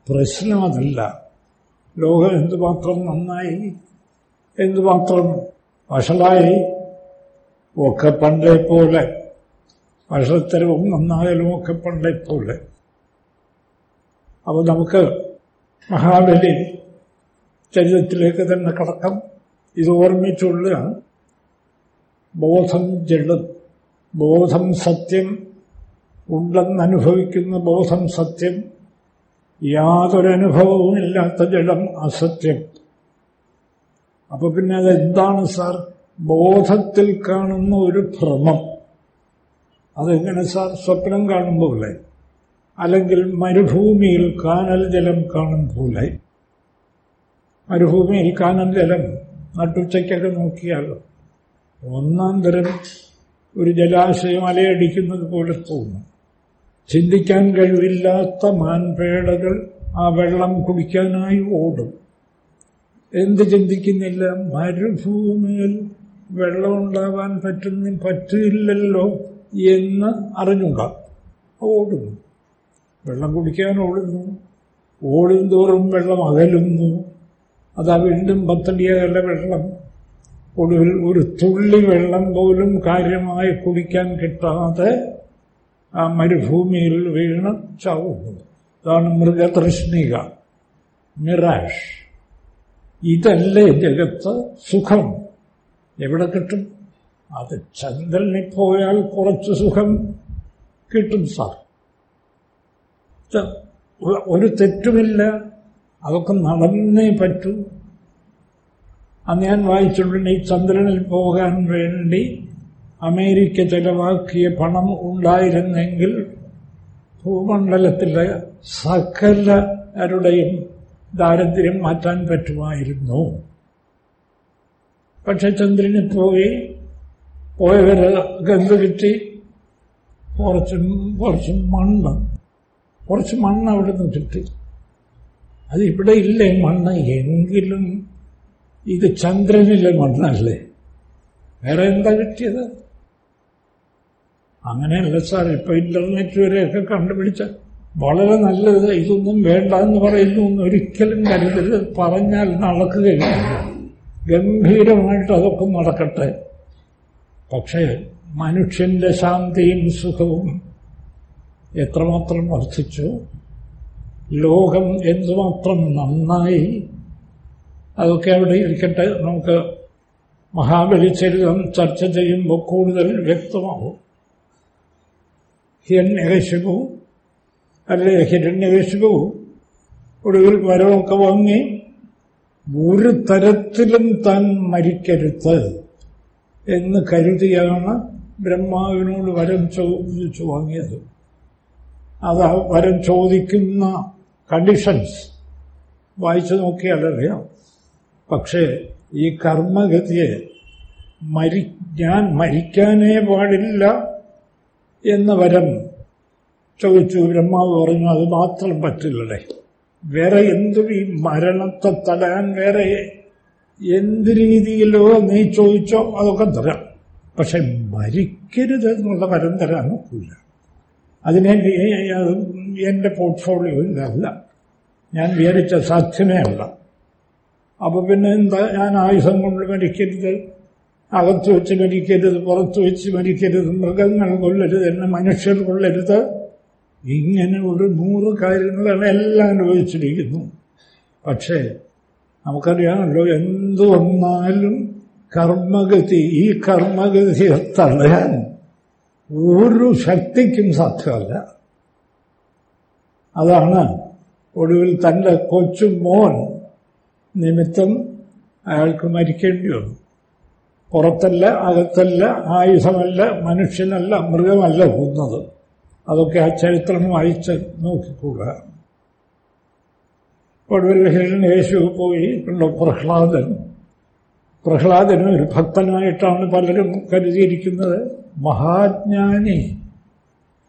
പ്രശ്നം അതല്ല ലോകം എന്തുമാത്രം നന്നായി എന്തുമാത്രം വഷളായി ഒക്കെ പണ്ടേ പോലെ വഷത്തരവും നന്നായാലും ഒക്കെ പണ്ടേ പോലെ അപ്പോൾ നമുക്ക് മഹാബലി ചരിത്രത്തിലേക്ക് തന്നെ കടക്കാം. ഇത് ഓർമ്മിച്ചുള്ള ബോധം ജഡം ബോധം സത്യം ഉണ്ടെന്നനുഭവിക്കുന്ന ബോധം സത്യം. യാതൊരനുഭവവുമില്ലാത്ത ജഡം അസത്യം. അപ്പൊ പിന്നെ അതെന്താണ് സാർ? ബോധത്തിൽ കാണുന്ന ഒരു ഭ്രമം. അതെങ്ങനെ സാർ? സ്വപ്നം കാണുമ്പോലെ അല്ലെങ്കിൽ മരുഭൂമിയിൽ കാനൽ ജലം കാണും പോലെ മരുഭൂമിയിൽ കാനൽ ജലം നട്ടുച്ചയ്ക്കൊക്കെ നോക്കിയാൽ ഒന്നാം തരം ഒരു ജലാശയം അലയടിക്കുന്നത് പോലെ തോന്നും. ചിന്തിക്കാൻ കഴിവില്ലാത്ത മാൻപേടകൾ ആ വെള്ളം കുടിക്കാനായി ഓടും. എന്ത് ചിന്തിക്കുന്നില്ല? മരുഭൂമിയിൽ വെള്ളം ഉണ്ടാവാൻ പറ്റുന്ന പറ്റില്ലല്ലോ എന്ന് അറിഞ്ഞുകൂടാ. ഓടുന്നു. വെള്ളം കുടിക്കാൻ ഓടുന്നു. ഓടുന്തോറും വെള്ളം അകലുന്നു. അതാ വീണ്ടും പത്തടിയകല വെള്ളം. ഒടുവിൽ ഒരു തുള്ളി വെള്ളം പോലും കാര്യമായി കുടിക്കാൻ കിട്ടാതെ ആ മരുഭൂമിയിൽ വീണ് ചവുന്നു അതാണ് മൃഗതൃഷ്ണിക. മിറാഷ്. ഇതല്ലേ ജഗത്ത് സുഖം? എവിടെ കിട്ടും? അത് ചന്ദ്രനിൽ പോയാൽ കുറച്ച് സുഖം കിട്ടും സാർ. ഒരു തെറ്റുമില്ല. അതൊക്കെ നടന്നേ പറ്റൂ. അന്ന് ഞാൻ വായിച്ചിട്ടുണ്ട് ഈ ചന്ദ്രനിൽ പോകാൻ വേണ്ടി അമേരിക്ക ചെലവാക്കിയ പണം ഉണ്ടായിരുന്നെങ്കിൽ ഭൂമണ്ഡലത്തിലെ സകലരുടെയും ദാരിദ്ര്യം മാറ്റാൻ പറ്റുമായിരുന്നു. പക്ഷെ ചന്ദ്രനിൽ പോയി പോയവര് ഗന്ധ കിട്ടി. കുറച്ച് കുറച്ച് മണ്ണ് കുറച്ച് മണ്ണ് അവിടെ നിന്ന് കിട്ടി. അത് ഇവിടെ ഇല്ലേ മണ്ണ്? എങ്കിലും ഇത് ചന്ദ്രനിലെ മണ്ണല്ലേ? വേറെ എന്താ കിട്ടിയത്? അങ്ങനെയല്ല സാർ ഇപ്പൊ ഇന്റർനെറ്റ് വരെയൊക്കെ കണ്ടുപിടിച്ച വളരെ നല്ലത് ഇതൊന്നും വേണ്ട എന്ന് പറയുന്നു ഒരിക്കലും കരുതരുത്. പറഞ്ഞാൽ നടക്കുകയില്ല ഗംഭീരമായിട്ട് അതൊക്കെ നടക്കട്ടെ. പക്ഷേ മനുഷ്യന്റെ ശാന്തിയും സുഖവും എത്രമാത്രം വർദ്ധിച്ചു? ലോകം എന്തുമാത്രം നന്നായി? അതൊക്കെ അവിടെ ഇരിക്കട്ടെ. നമുക്ക് മഹാബലി ചരിതം ചർച്ച ചെയ്യുമ്പോൾ കൂടുതൽ വ്യക്തമാവും. ഹിരണ്യകശിപു അല്ലെ ഹിരണ്യകശിപു ഒടുവിൽ വരവൊക്കെ വാങ്ങി ഒരു തരത്തിലും താൻ മരിക്കരുത് എന്ന് കരുതിയാണ് ബ്രഹ്മാവിനോട് വരം ചോദിച്ചു വാങ്ങിയത്. അത് വരം ചോദിക്കുന്ന കണ്ടീഷൻസ് വായിച്ചു നോക്കിയാലറിയാം പക്ഷേ ഈ കർമ്മഗതിയെ മരി ഞാൻ മരിക്കാനേ പാടില്ല എന്ന വരം ചോദിച്ചു. ബ്രഹ്മാവ് പറഞ്ഞു അത് മാത്രം പറ്റില്ലടേ. വേറെ എന്തും ഈ മരണത്തെ തടയാൻ വേറെ എന്ത് രീതിയിലോ നീ ചോദിച്ചോ അതൊക്കെ തരാം. പക്ഷെ മരിക്കരുത് എന്നുള്ള വരം തരാൻ ഒക്കില്ല അതിനെ എന്റെ പോർട്ട്ഫോളിയോ ഇതല്ല. ഞാൻ വിചാരിച്ച സാധ്യമേ അല്ല. അപ്പൊ പിന്നെ എന്താ? ഞാൻ ആയുധം കൊണ്ട് മരിക്കരുത്. അകത്ത് വെച്ച് മരിക്കരുത് പുറത്തു വെച്ച് മരിക്കരുത് മൃഗങ്ങൾ കൊള്ളരുത് എന്നെ മനുഷ്യർ കൊള്ളരുത് ഇങ്ങനെ ഒരു നൂറ് കാര്യങ്ങളാണ് എല്ലാം അനുഭവിച്ചിരിക്കുന്നു. പക്ഷേ നമുക്കറിയാമല്ലോ എന്തു വന്നാലും കർമ്മഗതി ഈ കർമ്മഗതിയെ തടയാൻ ഒരു ശക്തിക്കും സാധ്യമല്ല. അതാണ് ഒടുവിൽ തന്റെ കൊച്ചു മോൻ നിമിത്തം അയാൾക്ക് മരിക്കേണ്ടി വന്നു. പുറത്തല്ല അകത്തല്ല ആയുധമല്ല മനുഷ്യനല്ല മൃഗമല്ല കൊന്നത് അതൊക്കെ ആ ചരിത്രം വായിച്ച് നോക്കിക്കൂടുക ഒടുവിൽ യേശു പോയി കണ്ടോ പ്രഹ്ലാദൻ? പ്രഹ്ലാദന് ഒരു ഭക്തനായിട്ടാണ് പലരും കരുതിയിരിക്കുന്നത്. മഹാജ്ഞാനി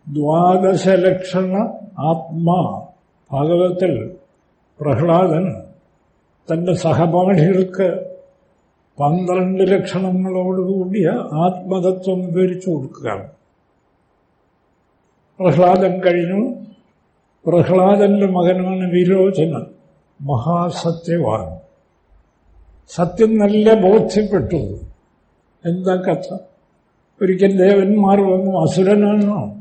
ദ്വാദശലക്ഷണ ആത്മാ. ഭാഗവത്തിൽ പ്രഹ്ലാദൻ തന്റെ സഹപാഠികൾക്ക് പന്ത്രണ്ട് ലക്ഷണങ്ങളോടുകൂടിയ ആത്മതത്വം വിവരിച്ചു കൊടുക്കുകയാണ്. പ്രഹ്ലാദൻ കഴിഞ്ഞു. പ്രഹ്ലാദന്റെ മകനാണ് വിരോചനൻ മഹാസത്യവാൻ. സത്യം നല്ല ബോധ്യപ്പെട്ടു. എന്താ കഥ? ഒരിക്കൽ ദേവന്മാർ വന്നു അസുരനാണോ?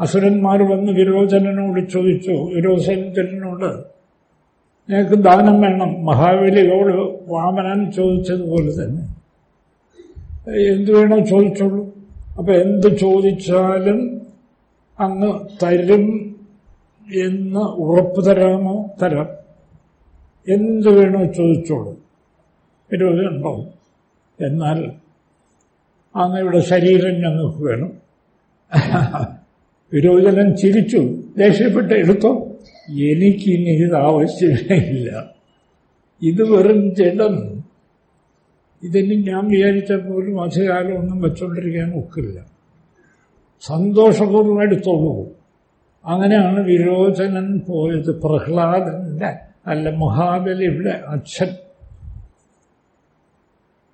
അസുരന്മാർ വന്ന് വിരോചനനോട് ചോദിച്ചു വിരോചനോട് ഞങ്ങൾക്ക് ദാനം വേണം. മഹാബലിയോട് വാമനൻ ചോദിച്ചതുപോലെ തന്നെ. എന്തു വേണോ ചോദിച്ചോളൂ. അപ്പൊ എന്ത് ചോദിച്ചാലും അങ്ങ് തരും എന്ന് ഉറപ്പ് തരാമോ? തരാം. എന്ത് വേണോ ചോദിച്ചോളൂ. വിരോധമുണ്ടാവും എന്നാൽ അങ്ങയുടെ ശരീരം ഞങ്ങൾക്ക് വേണം. വിരോചനം ചിരിച്ചു. ദേഷ്യപ്പെട്ട് എടുത്തോ? എനിക്കിനി ഇത് ആവശ്യമേ ഇല്ല ഇത് വെറും ജഡം. ഇതിന് ഞാൻ വിചാരിച്ച പോലും അധികാലം ഒന്നും വെച്ചുകൊണ്ടിരിക്കാൻ ഒക്കില്ല. സന്തോഷപൂർവം എടുത്തോളൂ. അങ്ങനെയാണ് വിരോചനൻ പോയത്. പ്രഹ്ലാദന്റെ അല്ല മഹാബലിയുടെ അച്ഛൻ.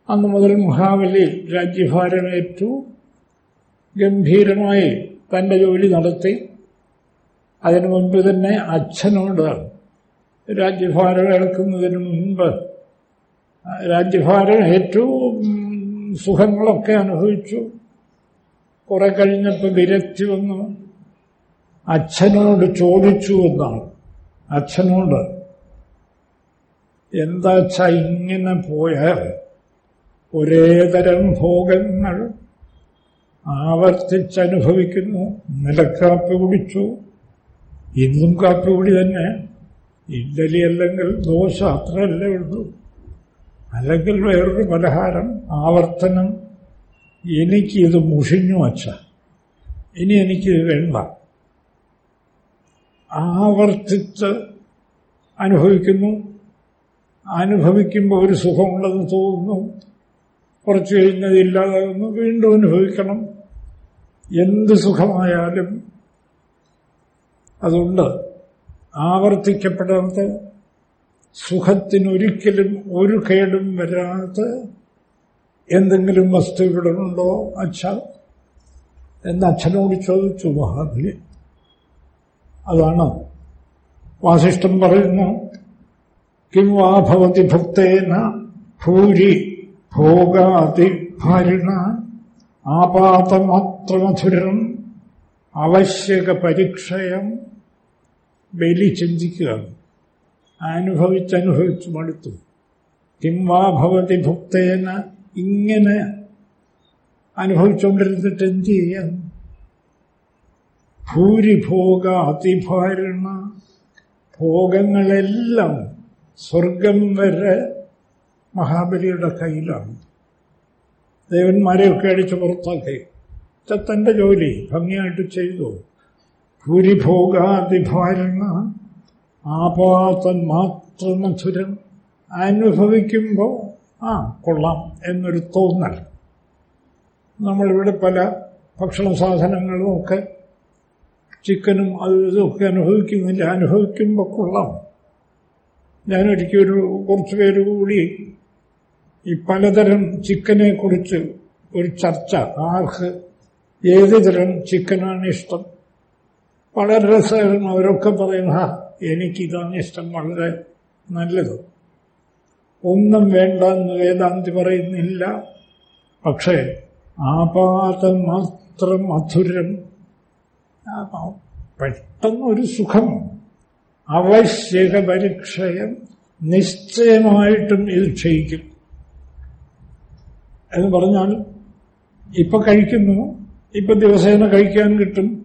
അന്ന് മുതൽ മഹാബലി രാജ്യഭാരമേറ്റു. ഗംഭീരമായി തന്റെ ജോലി നടത്തി. അതിനു മുൻപ് തന്നെ അച്ഛനോട് രാജ്യഭാരം ഏൽക്കുന്നതിന് മുൻപ് രാജ്യഭാരം ഏറ്റവും സുഖങ്ങളൊക്കെ അനുഭവിച്ചു. കുറെ കഴിഞ്ഞപ്പോൾ വിരക്തി വന്നു. അച്ഛനോട് ചോദിച്ചു എന്നാണ്. അച്ഛനോട് എന്താ ഇങ്ങനെ പോയാൽ ഒരേ തരം ഭോഗങ്ങൾ ആവർത്തിച്ചനുഭവിക്കുന്നു. നിലക്കാപ്പ് കാപ്പി കുടിച്ചു. ഇന്നും കാപ്പിപൊടി തന്നെ. ഇഡലി അല്ലെങ്കിൽ ദോശ അത്രയല്ലേ ഉള്ളൂ. അല്ലെങ്കിൽ വേറൊരു പലഹാരം ആവർത്തനം. എനിക്കിത് മുഷിഞ്ഞു വച്ച. ഇനി എനിക്ക് വേണ്ട. ആവർത്തിച്ച് അനുഭവിക്കുന്നു. അനുഭവിക്കുമ്പോൾ ഒരു സുഖമുള്ളതെന്ന് തോന്നുന്നു. കുറച്ച് കഴിഞ്ഞതില്ലാതാകുന്നു. വീണ്ടും അനുഭവിക്കണം. എന്ത് സുഖമായാലും അതുകൊണ്ട് ആവർത്തിക്കപ്പെടാത്ത സുഖത്തിനൊരിക്കലും ഒരു കേടും വരാത്ത എന്തെങ്കിലും വസ്തു ഇവിടെ ഉണ്ടോ അച്ഛ? എന്ന് അച്ഛനോട് ചോദിച്ചു മഹാബലി അതാണ്. വാസിഷ്ഠം പറയുന്നു കിം വാ ഭവതി ഭുക്തേന ഭൂരി ഭോഗാതിഭാരിണ ആപാതമാത്രമധുരം ആവശ്യക പരീക്ഷയം ബലി ചിന്തിക്കുക അനുഭവിച്ചനുഭവിച്ച് മടുത്തു. കിംവാ ഭവതി ഭുക്തേന ഇങ്ങനെ അനുഭവിച്ചുകൊണ്ടിരുന്നിട്ട് എന്ത് ചെയ്യാം? ഭൂരിഭോഗ അതിഭാരണ ഭോഗങ്ങളെല്ലാം സ്വർഗം വരെ മഹാബലിയുടെ കയ്യിലാണ്. ദേവന്മാരെയൊക്കെ അടിച്ച് പുറത്താക്കി. തന്റെ ജോലി ഭംഗിയായിട്ട് ചെയ്തു. ഭൂരിഭോഗാതിഭാരണ ആപാതൻ മാത്രമധുരം അനുഭവിക്കുമ്പോൾ ആ കൊള്ളാം എന്നൊരു തോന്നൽ. നമ്മളിവിടെ പല ഭക്ഷണ സാധനങ്ങളും ഒക്കെ ചിക്കനും അത് ഇതൊക്കെ അനുഭവിക്കുന്നില്ല. അനുഭവിക്കുമ്പോൾ കൊള്ളാം. ഞാനൊരിക്കലും ഒരു കുറച്ചു പേര് കൂടി ഈ പലതരം ചിക്കനെ കുറിച്ച് ഒരു ചർച്ച. ആർക്ക് ഏത് തരം ചിക്കനാണ് ഇഷ്ടം? വളരെ രസമായിരുന്നു. അവരൊക്കെ പറയുന്ന എനിക്കിതാണ് ഇഷ്ടം വളരെ നല്ലത്. ഒന്നും വേണ്ട എന്ന് വേദാന്തി പറയുന്നില്ല. പക്ഷേ ആപാതം മാത്രം മധുരം. പെട്ടെന്നൊരു സുഖം. അവശ്യക പരിക്ഷയം നിശ്ചയമായിട്ടും ഇത് ക്ഷയിക്കും. എന്ന് പറഞ്ഞാൽ ഇപ്പൊ കഴിക്കുന്നു ഇപ്പൊ ദിവസേന കഴിക്കാൻ കിട്ടും.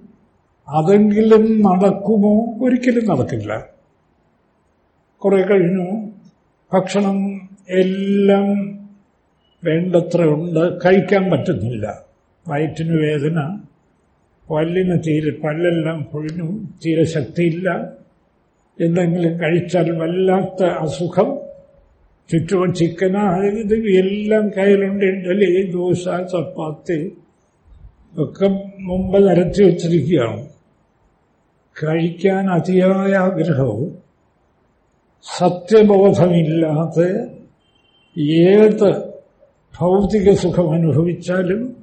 അതെങ്കിലും നടക്കുമോ? ഒരിക്കലും നടക്കില്ല. കുറെ കഴിഞ്ഞു. ഭക്ഷണം എല്ലാം വേണ്ടത്ര ഉണ്ട്. കഴിക്കാൻ പറ്റുന്നില്ല. വയറ്റിന് വേദന. പല്ലിന് തീരെ പല്ലെല്ലാം പൊഴിഞ്ഞു. തീരെ ശക്തിയില്ല. എന്തെങ്കിലും കഴിച്ചാൽ വല്ലാത്ത അസുഖം. ചുറ്റും ചിക്കന. ഇത് എല്ലാം കയ്യിലുണ്ട്. ഇഡലി ദോശ ചപ്പാത്തി. ഒക്കെ മുമ്പ് നിരത്തി വച്ചിരിക്കുകയാണ്. കഴിക്കാൻ അതിയായ ആഗ്രഹവും സത്യബോധമില്ലാത്ത ഏത് ഭൗതിക സുഖം അനുഭവിച്ചാലും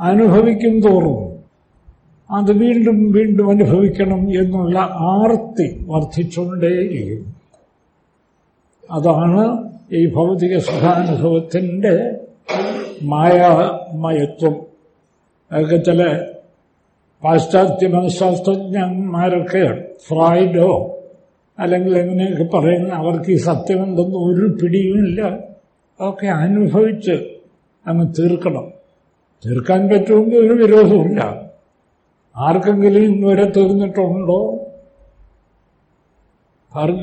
അനുഭവിക്കും തോറും അത് വീണ്ടും വീണ്ടും അനുഭവിക്കണം എന്നുള്ള ആർത്തി വർദ്ധിച്ചുകൊണ്ടേയിരിക്കും. അതാണ് ഈ ഭൗതിക സുഖാനുഭവത്തിന്റെ മായാമയത്വം. അതൊക്കെ ചില പാശ്ചാത്യ മനഃശാസ്ത്രജ്ഞന്മാരൊക്കെ ഫ്രായിഡോ അല്ലെങ്കിൽ എങ്ങനെയൊക്കെ പറയുന്ന അവർക്ക് ഈ സത്യമെന്തൊന്നും ഒരു പിടിയുമില്ല. അതൊക്കെ അനുഭവിച്ച് അങ്ങ് തീർക്കണം. തീർക്കാൻ പറ്റുമെങ്കിൽ ഒരു വിരോധമില്ല ആർക്കെങ്കിലും ഇന്നുവരെ തീർന്നിട്ടുണ്ടോ?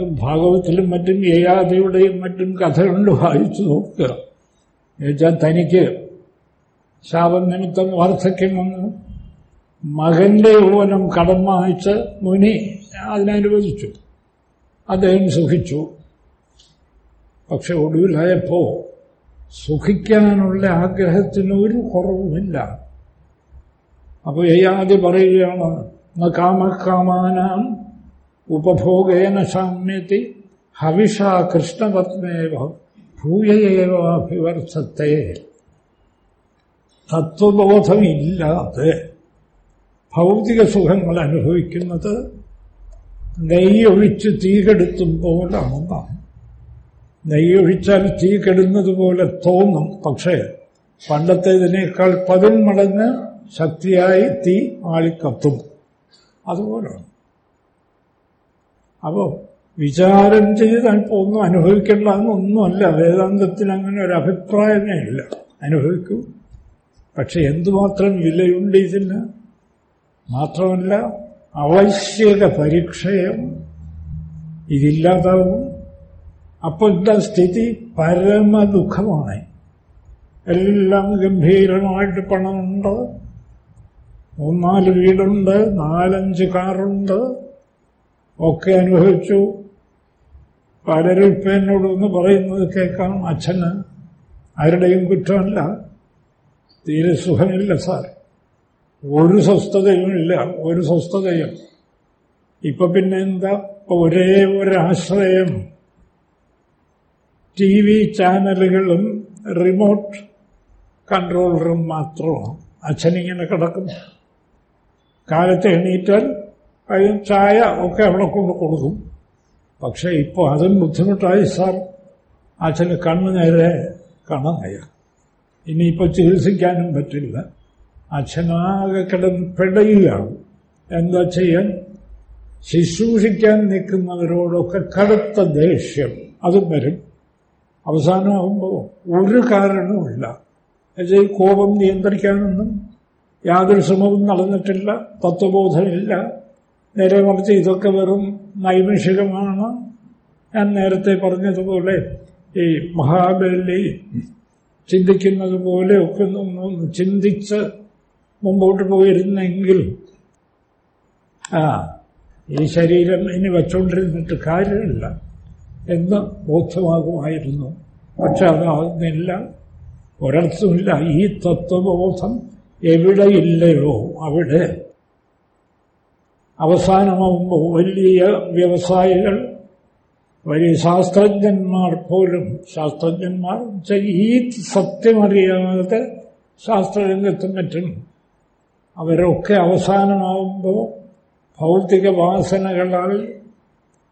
ഭാഗവത്തിലും മറ്റും യയാദിയുടെയും മറ്റും കഥകൊണ്ട് വായിച്ചു നോക്കുക. എന്നുവെച്ചാൽ തനിക്ക് ശാപം നിമിത്തം വാർദ്ധക്യം വന്നു. മകന്റെ യൗവനം കടം വാങ്ങിച്ച് മുനി അതിനനുവദിച്ചു. അദ്ദേഹം സുഖിച്ചു. പക്ഷെ ഒടുവിലായപ്പോ സുഖിക്കാനുള്ള ആഗ്രഹത്തിന് ഒരു കുറവുമില്ല. അപ്പൊ യയാതി പറയുകയാണ് കാമകാമാനാം ഉപഭോഗേന സാമ്യത്തി ഹവിഷ കൃഷ്ണപത്മേവ ഭൂയയേവാഭിവർത്തത്തെ തത്വബോധമില്ലാതെ ഭൗതിക സുഖങ്ങൾ അനുഭവിക്കുന്നത് നെയ്യൊഴിച്ച് തീ കെടുത്തും പോലാണ് നെയ്യൊഴിച്ചാൽ തീ കെടുന്നത് പോലെ തോന്നും പക്ഷേ പണ്ടത്തേതിനേക്കാൾ പതിന്മടങ്ങ് ശക്തിയായി തീ ആളിക്കത്തും. അതുപോലാണ്. അപ്പോ വിചാരം ചെയ്താൽ ഒന്നും അനുഭവിക്കേണ്ടെന്നൊന്നുമല്ല വേദാന്തത്തിന് അങ്ങനെ ഒരു അഭിപ്രായമേ ഇല്ല. അനുഭവിക്കൂ. പക്ഷെ എന്തുമാത്രം വിലയുണ്ട് ഇതിന്? മാത്രമല്ല ആവശ്യക പരീക്ഷയും ഇതില്ലാതാവും. അപ്പോഴത്തെ സ്ഥിതി? പരമദുഃഖമാണ്. എല്ലാം ഗംഭീരമായിട്ട് പണമുണ്ട്. മൂന്നാൽ വീടുണ്ട് നാലഞ്ച് കാറുണ്ട്. ഒക്കെ അനുഭവിച്ചു. പലരും ഇപ്പം എന്നോടൊന്ന് പറയുന്നത് കേൾക്കാം. അച്ഛന് ആരുടെയും കുറ്റമല്ല. തീരെ സുഖമില്ല സാർ ഒരു സ്വസ്ഥതയും ഇല്ല ഒരു സ്വസ്ഥതയും. ഇപ്പൊ പിന്നെ എന്താ? ഒരേ ഒരാശ്രയം. ടി വി ചാനലുകളും റിമോട്ട് കൺട്രോളറും മാത്രമാണ്. അച്ഛനിങ്ങനെ കിടക്കും കാലത്ത് എണീറ്റാൽ അതിന് ചായ ഒക്കെ അവിടെ കൊണ്ട് കൊടുക്കും. പക്ഷെ ഇപ്പോൾ അതും ബുദ്ധിമുട്ടായി സാർ. അച്ഛന് കണ്ണു നേരെ കാണാനായ ഇനിയിപ്പോൾ ചികിത്സിക്കാനും പറ്റില്ല. അച്ഛനാകെ കിടന്ന് എന്താ ചെയ്യാൻ? ശുശ്രൂഷിക്കാൻ നിൽക്കുന്നവരോടൊക്കെ കടുത്ത ദേഷ്യം. അതും വരും. അവസാനമാകുമ്പോൾ ഒരു കാരണവുമില്ല. എന്നുവെച്ചാൽ ഈ കോപം നിയന്ത്രിക്കാനൊന്നും യാതൊരു ശ്രമവും നടന്നിട്ടില്ല. തത്വബോധമില്ല. നേരെ മറിച്ച് ഇതൊക്കെ വെറും നൈമിഷികമാണ്. ഞാൻ നേരത്തെ പറഞ്ഞതുപോലെ ഈ മഹാബലി ചിന്തിക്കുന്നത് പോലെ ഒക്കെ ഒന്ന് ചിന്തിച്ച് മുമ്പോട്ട് പോയിരുന്നെങ്കിൽ ആ ഈ ശരീരം ഇനി വച്ചുകൊണ്ടിരുന്നിട്ട് കാര്യമില്ല. എന്ന് ബോധ്യമാകുമായിരുന്നു. പക്ഷെ അതാകുന്നില്ല. ഒരർത്ഥമില്ല ഈ തത്വബോധം എവിടെയില്ലയോ അവിടെ. അവസാനമാകുമ്പോൾ വലിയ വ്യവസായികൾ വലിയ ശാസ്ത്രജ്ഞന്മാർ പോലും ശാസ്ത്രജ്ഞന്മാർ ഈ സത്യമറിയാതെ ശാസ്ത്രരംഗത്തും മറ്റും അവരൊക്കെ അവസാനമാകുമ്പോൾ ഭൗതിക വാസനകളാൽ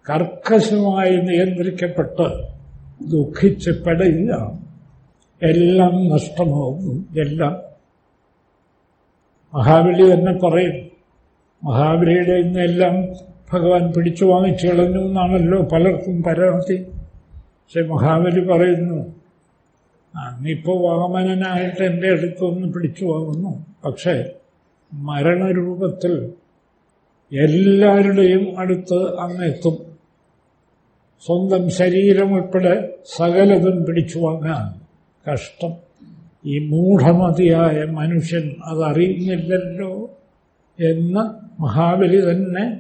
കർക്കശമായി നിയന്ത്രിക്കപ്പെട്ട് ദുഃഖിച്ച് പെടയില്ല എല്ലാം നഷ്ടമാകുന്നു എല്ലാം. മഹാബലി തന്നെ പറയും മഹാബലിയുടെ ഇന്നെല്ലാം ഭഗവാൻ പിടിച്ചു വാങ്ങിച്ചു കളഞ്ഞു എന്നാണല്ലോ പലർക്കും പരാതി. പക്ഷെ മഹാബലി പറയുന്നു അന്നിപ്പോ വാമനനായിട്ട് എന്റെ അടുത്തൊന്ന് പിടിച്ചു വാങ്ങുന്നു. പക്ഷേ മരണരൂപത്തിൽ എല്ലാവരുടെയും അടുത്ത് അങ്ങെത്തും. സ്വന്തം ശരീരം ഉൾപ്പെടെ സകലതും പിടിച്ചു വാങ്ങാൻ കഷ്ടം. ഈ മൂഢമതിയായ മനുഷ്യൻ അതറിയുന്നില്ലല്ലോ എന്ന് മഹാബലി തന്നെ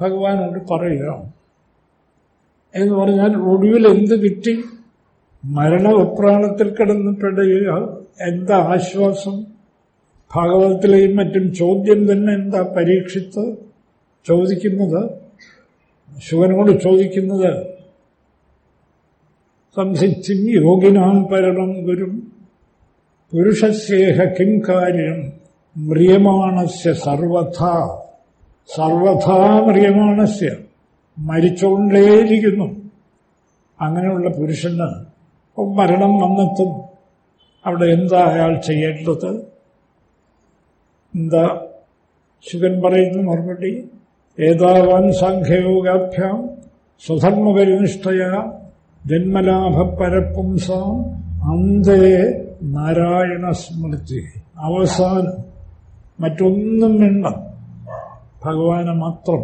ഭഗവാനോട് പറയുക എന്ന് പറഞ്ഞാൽ ഒടുവിൽ എന്ത് കിട്ടി? മരണവപ്രാണത്തിൽ കിടന്ന് പെടുക എന്താ ആശ്വാസം? ഭാഗവതത്തിലെയും മറ്റും ചോദ്യം തന്നെ എന്താ പരീക്ഷിച്ച് ചോദിക്കുന്നത്? ശിവനോട് ചോദിക്കുന്നത്? സംസിച്ചും യോഗിനാം പരണം ഗുരും. പുരുഷസ്യേഹ കിം കാര്യം? മ്രിയമാണസ്യ സർവഥാ. സർവഥാ മ്രിയമാണസ്യ. മരിച്ചുകൊണ്ടേയിരിക്കുന്നു അങ്ങനെയുള്ള പുരുഷന് മരണം വന്നെത്തും. അവിടെ എന്താ അയാൾ ചെയ്യേണ്ടത്? എന്താ? ശിവൻ പറയുന്ന മറുപടി ഏതാവാൻ സാഖ്യയോഗാഭ്യാം സ്വധർമ്മപരിനിഷ്ഠയ ജന്മലാഭപരപുംസാം അന്തേ നാരായണ സ്മൃതി അവസാനം മറ്റൊന്നും വേണ്ട ഭഗവാന് മാത്രം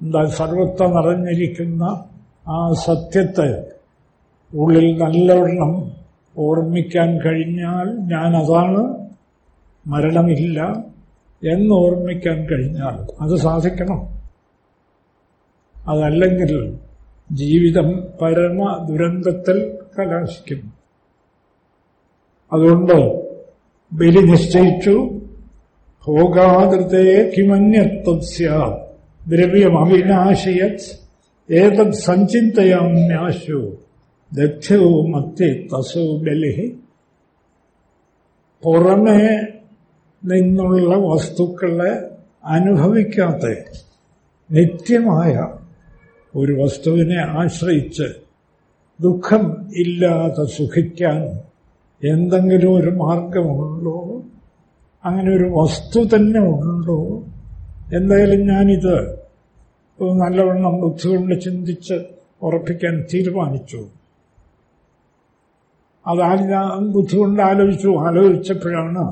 എന്താ സർവത്ത നിറഞ്ഞിരിക്കുന്ന ആ സത്യത്തെ ഉള്ളിൽ നല്ലവണ്ണം ഓർമ്മിക്കാൻ കഴിഞ്ഞാൽ ഞാൻ അതാണ് മരണമില്ല എന്ന് ഓർമ്മിക്കാൻ കഴിഞ്ഞാൽ അത് സാധിക്കണം. അതല്ലെങ്കിൽ ജീവിതം പരമ ദുരന്തത്തിൽ കലാശിക്കും. അതുകൊണ്ട് ബലി നിശ്ചയിച്ചു. ഭോഗാദൃതേ കിമന്യത്വസ്യ ദ്രവ്യമവിനാശയത് ഏതത് സഞ്ചിന്തയാമ്യാശു ദക്ഷവും മത്തി തസു ബലി പുറമേ നിന്നുള്ള വസ്തുക്കളെ അനുഭവിക്കാത്ത നിത്യമായ ഒരു വസ്തുവിനെ ആശ്രയിച്ച് ദുഃഖം ഇല്ലാതെ സുഖിക്കാൻ എന്തെങ്കിലും ഒരു മാർഗമുണ്ടോ അങ്ങനെ ഒരു വസ്തു തന്നെ ഉണ്ടോ എന്തായാലും ഞാനിത് നല്ലവണ്ണം ബുദ്ധി കൊണ്ട് ചിന്തിച്ച് ഉറപ്പിക്കാൻ തീരുമാനിച്ചു. അതാ ബുദ്ധി കൊണ്ട് ആലോചിച്ചു ആലോചിച്ചപ്പോഴാണ്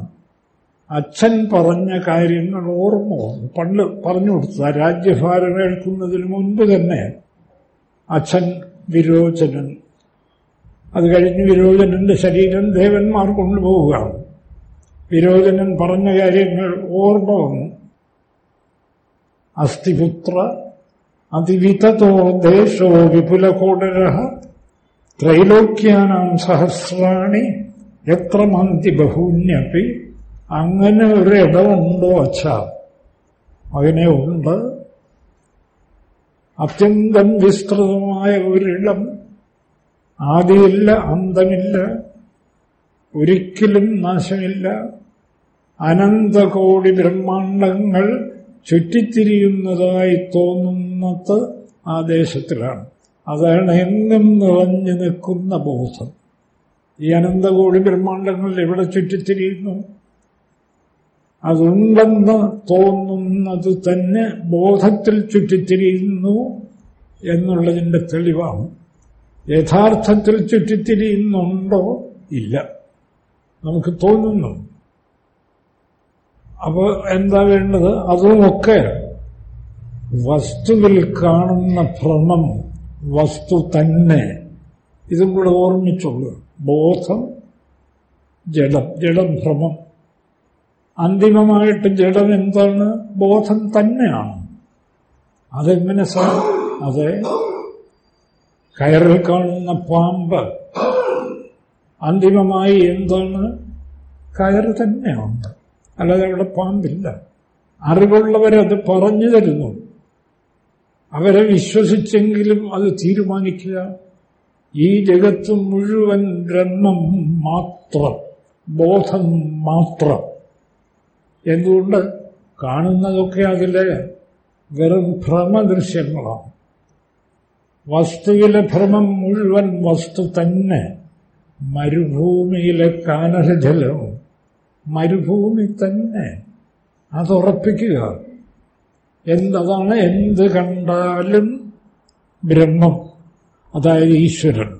അച്ഛൻ പറഞ്ഞ കാര്യങ്ങൾ ഓർമ്മ വന്നു. പണ്ട് പറഞ്ഞു കൊടുത്തത് രാജ്യഭാരം കേൾക്കുന്നതിന് മുൻപ് തന്നെ അച്ഛൻ വിരോചനൻ. അത് കഴിഞ്ഞ് വിരോചനന്റെ ശരീരം ദേവന്മാർ കൊണ്ടുപോവുകയാണ്. വിരോചനൻ പറഞ്ഞ കാര്യങ്ങൾ ഓർമ്മ വന്നു. അസ്ഥിപുത്ര അതിവിതോ ദേശോ വിപുലകോടര ത്രൈലോക്യാനാം സഹസ്രാണി എത്ര മന്തി ബഹൂന്യപ്പി അങ്ങനെ ഒരു ഇടമുണ്ടോ അച്ഛ? അങ്ങനെ ഉണ്ട്. അത്യന്തം വിസ്തൃതമായ ഒരിടം. ആദിയില്ല അന്തമില്ല ഒരിക്കലും നാശമില്ല. അനന്തകോടി ബ്രഹ്മാണ്ടങ്ങൾ ചുറ്റിത്തിരിയുന്നതായി തോന്നുന്നത് ആ ദേശത്തിലാണ്. അതാണ് എന്നും നിറഞ്ഞു നിൽക്കുന്ന ബോധം. ഈ അനന്തകോടി ബ്രഹ്മാണ്ടങ്ങൾ എവിടെ ചുറ്റിത്തിരിയുന്നു? അതുണ്ടെന്ന് തോന്നുന്നത് തന്നെ ബോധത്തിൽ ചുറ്റിത്തിരിയുന്നു എന്നുള്ളതിന്റെ തെളിവാണ്. യഥാർത്ഥത്തിൽ ചുറ്റിത്തിരിയുന്നുണ്ടോ? ഇല്ല. നമുക്ക് തോന്നുന്നു. അപ്പോൾ എന്താ വേണ്ടത്? അതുമൊക്കെ വസ്തുവിൽ കാണുന്ന ഭ്രമം വസ്തു തന്നെ. ഇതും കൂടെ ഓർമ്മിച്ചുള്ളൂ ബോധം ജഡം ജഡം ഭ്രമം. അന്തിമമായിട്ട് ജഡം എന്താണ്? ബോധം തന്നെയാണ്. അതെങ്ങനെ അതെ. കയറിൽ കാണുന്ന പാമ്പ് അന്തിമമായി എന്താണ്? കയറ് തന്നെയാണ് അല്ലാതെ അവിടെ പാമ്പില്ല. അറിവുള്ളവരത് പറഞ്ഞു തരുന്നു. അവരെ വിശ്വസിച്ചെങ്കിലും അത് തീരുമാനിക്കുക. ഈ ജഗത്ത് മുഴുവൻ ബ്രഹ്മം മാത്രം ബോധം മാത്രം. എന്തുകൊണ്ട് കാണുന്നതൊക്കെ അതിലെ വെറും ഭ്രമദൃശ്യങ്ങളാണ്. വസ്തുവിലെ ഭ്രമം മുഴുവൻ വസ്തു തന്നെ. മരുഭൂമിയിലെ കാനരജലവും മരുഭൂമി തന്നെ. അതുറപ്പിക്കുക. എന്തതാണ് എന്ത് കണ്ടാലും ബ്രഹ്മം അതായത് ഈശ്വരൻ.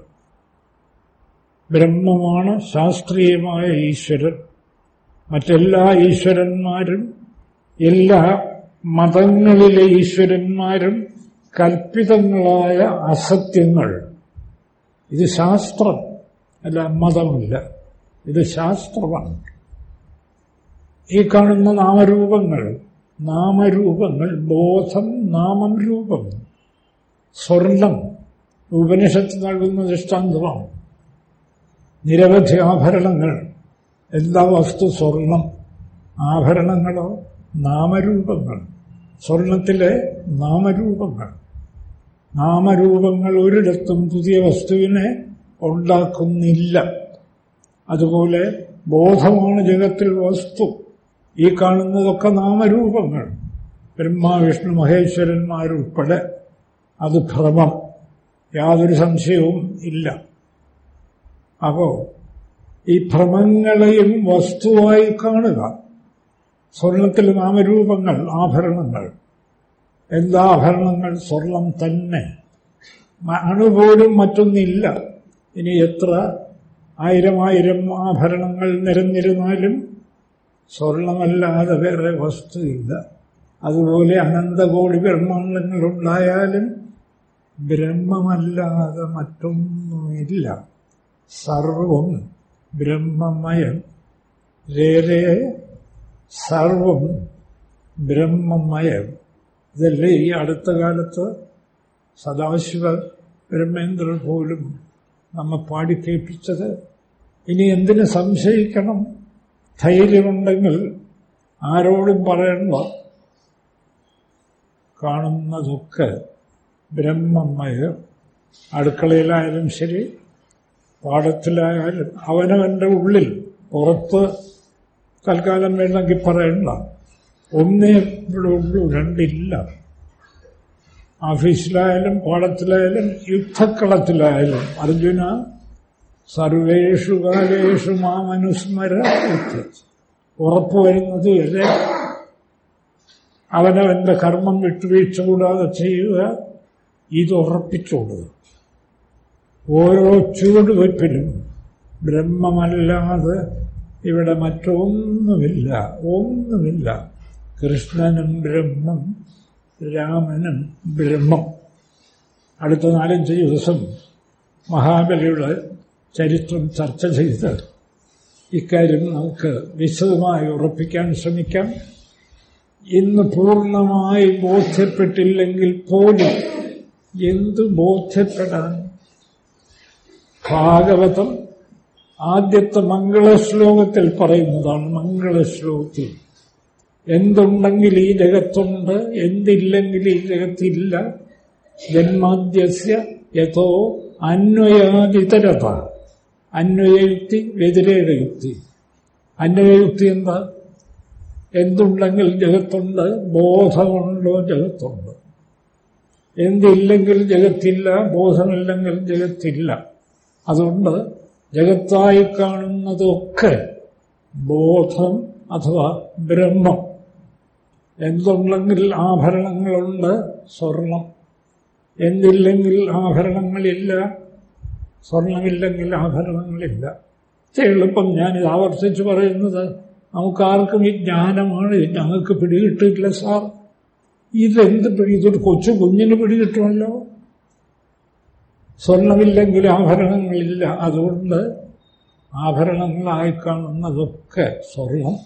ബ്രഹ്മമാണ് ശാസ്ത്രീയമായ ഈശ്വരൻ. മറ്റെല്ലാ ഈശ്വരന്മാരും എല്ലാ മതങ്ങളിലെ ഈശ്വരന്മാരും കൽപ്പിതങ്ങളായ അസത്യങ്ങൾ. ഇത് ശാസ്ത്രം. അല്ല മതമല്ല. ഇത് ശാസ്ത്രമാണ്. ഈ കാണുന്ന നാമരൂപങ്ങൾ നാമരൂപങ്ങൾ ബോധം നാമം രൂപം സ്വർണം ഉപനിഷത്ത് നൽകുന്ന ദൃഷ്ടാന്തമാണ്. നിരവധി ആഭരണങ്ങൾ. എല്ലാ വസ്തു സ്വർണം ആഭരണങ്ങളോ നാമരൂപങ്ങൾ. സ്വർണത്തിലെ നാമരൂപങ്ങൾ. നാമരൂപങ്ങൾ ഒരിടത്തും പുതിയ വസ്തുവിനെ ഉണ്ടാക്കുന്നില്ല. അതുപോലെ ബോധമാണ് ജഗത്തിൽ വസ്തു. ഈ കാണുന്നതൊക്കെ നാമരൂപങ്ങൾ. ബ്രഹ്മ വിഷ്ണു മഹേശ്വരന്മാരുൾപ്പെടെ അത് ഭ്രമം. യാതൊരു സംശയവും ഇല്ല. അപ്പോ ഈ ഭ്രമങ്ങളെയും വസ്തുവായി കാണുക. സ്വർണത്തിൽ നാമരൂപങ്ങൾ ആഭരണങ്ങൾ. എന്താ ആഭരണങ്ങൾ സ്വർണം തന്നെ. അണുപോലും മറ്റൊന്നില്ല. ഇനി എത്ര ആയിരം ആയിരം ആഭരണങ്ങൾ നിരന്നിരുന്നാലും സ്വർണമല്ലാതെ വേറെ വസ്തുയില്ല അതുപോലെ അനന്തകോടി ഉണ്ടായാലും ബ്രഹ്മമല്ലാതെ മറ്റൊന്നുമില്ല. സർവം ബ്രഹ്മമയം. രേരേ സർവം ബ്രഹ്മമയം. ഇതല്ലേ ഈ അടുത്ത കാലത്ത് സദാശിവ ബ്രഹ്മേന്ദ്രൻ പോലും നമ്മെ പാടി കേൾപ്പിച്ചത്? ഇനി എന്തിനു സംശയിക്കണം? ധൈര്യമുണ്ടെങ്കിൽ ആരോടും പറയണ്ട. കാണുന്നതൊക്കെ ബ്രഹ്മമയം. അടുക്കളയിലായാലും ശരി പാടത്തിലായാലും അവനവന്റെ ഉള്ളിൽ പുറത്ത് തൽക്കാലം വേണമെങ്കിൽ പറയണ്ട. ഒന്നേ ഇവിടെ ഉള്ളൂ രണ്ടില്ല. ഓഫീസിലായാലും പാടത്തിലായാലും യുദ്ധക്കളത്തിലായാലും അർജുന സർവേഷു കാലേഷു മാമനുസ്മര ഉറപ്പുവരുന്നത് വരെ അവനവന്റെ കർമ്മം വിട്ടുവീഴ്ച കൂടാതെ ചെയ്യുക ഇത് ഉറപ്പിച്ചുകൊള്ളുക ഓരോ ചുവടുവയ്പ്പിലും ബ്രഹ്മമല്ലാതെ ഇവിടെ മറ്റൊന്നുമില്ല ഒന്നുമില്ല. കൃഷ്ണനും ബ്രഹ്മം രാമനും ബ്രഹ്മം. അടുത്ത നാലഞ്ച് ദിവസം മഹാബലിയുടെ ചരിത്രം ചർച്ച ചെയ്ത് ഇക്കാര്യം നമുക്ക് വിശദമായി ഉറപ്പിക്കാൻ ശ്രമിക്കാം. ഇന്ന് പൂർണമായി ബോധ്യപ്പെട്ടില്ലെങ്കിൽ പോലും എന്തു ബോധ്യപ്പെടാൻ ഭാഗവതം ആദ്യത്തെ മംഗളശ്ലോകത്തിൽ പറയുന്നതാണ് മംഗളശ്ലോകത്തിൽ. എന്തുണ്ടെങ്കിൽ ഈ ജഗത്തുണ്ട് എന്തില്ലെങ്കിൽ ഈ ജഗത്തില്ല. ജന്മാദ്യസ്യ യഥോ അന്വയാതിതരത അന്വയയുക്തി വ്യതിരേക യുക്തി അന്വയയുക്തി എന്താ? എന്തുണ്ടെങ്കിൽ ജഗത്തുണ്ട് ബോധമുണ്ടോ ജഗത്തുണ്ട്. എന്തില്ലെങ്കിൽ ജഗത്തില്ല ബോധമില്ലെങ്കിൽ ജഗത്തില്ല. അതുകൊണ്ട് ജഗത്തായി കാണുന്നതൊക്കെ ബോധം അഥവാ ബ്രഹ്മം. എന്തുണ്ടെങ്കിൽ ആഭരണങ്ങളുണ്ട് സ്വർണം. എന്തില്ലെങ്കിൽ ആഭരണങ്ങളില്ല സ്വർണമില്ലെങ്കിൽ ആഭരണങ്ങളില്ല. എളുപ്പം ഞാനിത് ആവർത്തിച്ച് പറയുന്നത് നമുക്കാർക്കും ഈ ജ്ഞാനമാണ് ഞങ്ങൾക്ക് പിടികിട്ടില്ല സാർ. ഇതെന്ത് പിടി ഇതൊരു കൊച്ചു കുഞ്ഞിന് പിടികിട്ടുമല്ലോ? സ്വർണമില്ലെങ്കിൽ ആഭരണങ്ങളില്ല. അതുകൊണ്ട് ആഭരണങ്ങളായി കാണുന്നതൊക്കെ സ്വർണം.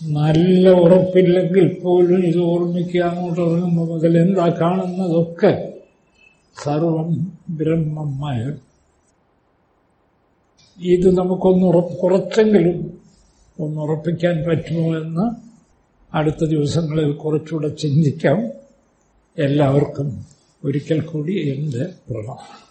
നല്ല ഉറപ്പില്ലെങ്കിൽ പോലും ഇത് ഓർമ്മിക്കുക അങ്ങോട്ട് ഇറങ്ങുമ്പോൾ മുതൽ എന്താ കാണുന്നതൊക്കെ സർവം ബ്രഹ്മമായ. ഇത് നമുക്കൊന്ന് ഉറപ്പ് കുറച്ചെങ്കിലും ഒന്ന് ഉറപ്പിക്കാൻ പറ്റുമോ എന്ന് അടുത്ത ദിവസങ്ങളിൽ കുറച്ചുകൂടെ ചിന്തിക്കാം. എല്ലാവർക്കും ഒരിക്കൽ കൂടി എന്റെ പ്രണാമം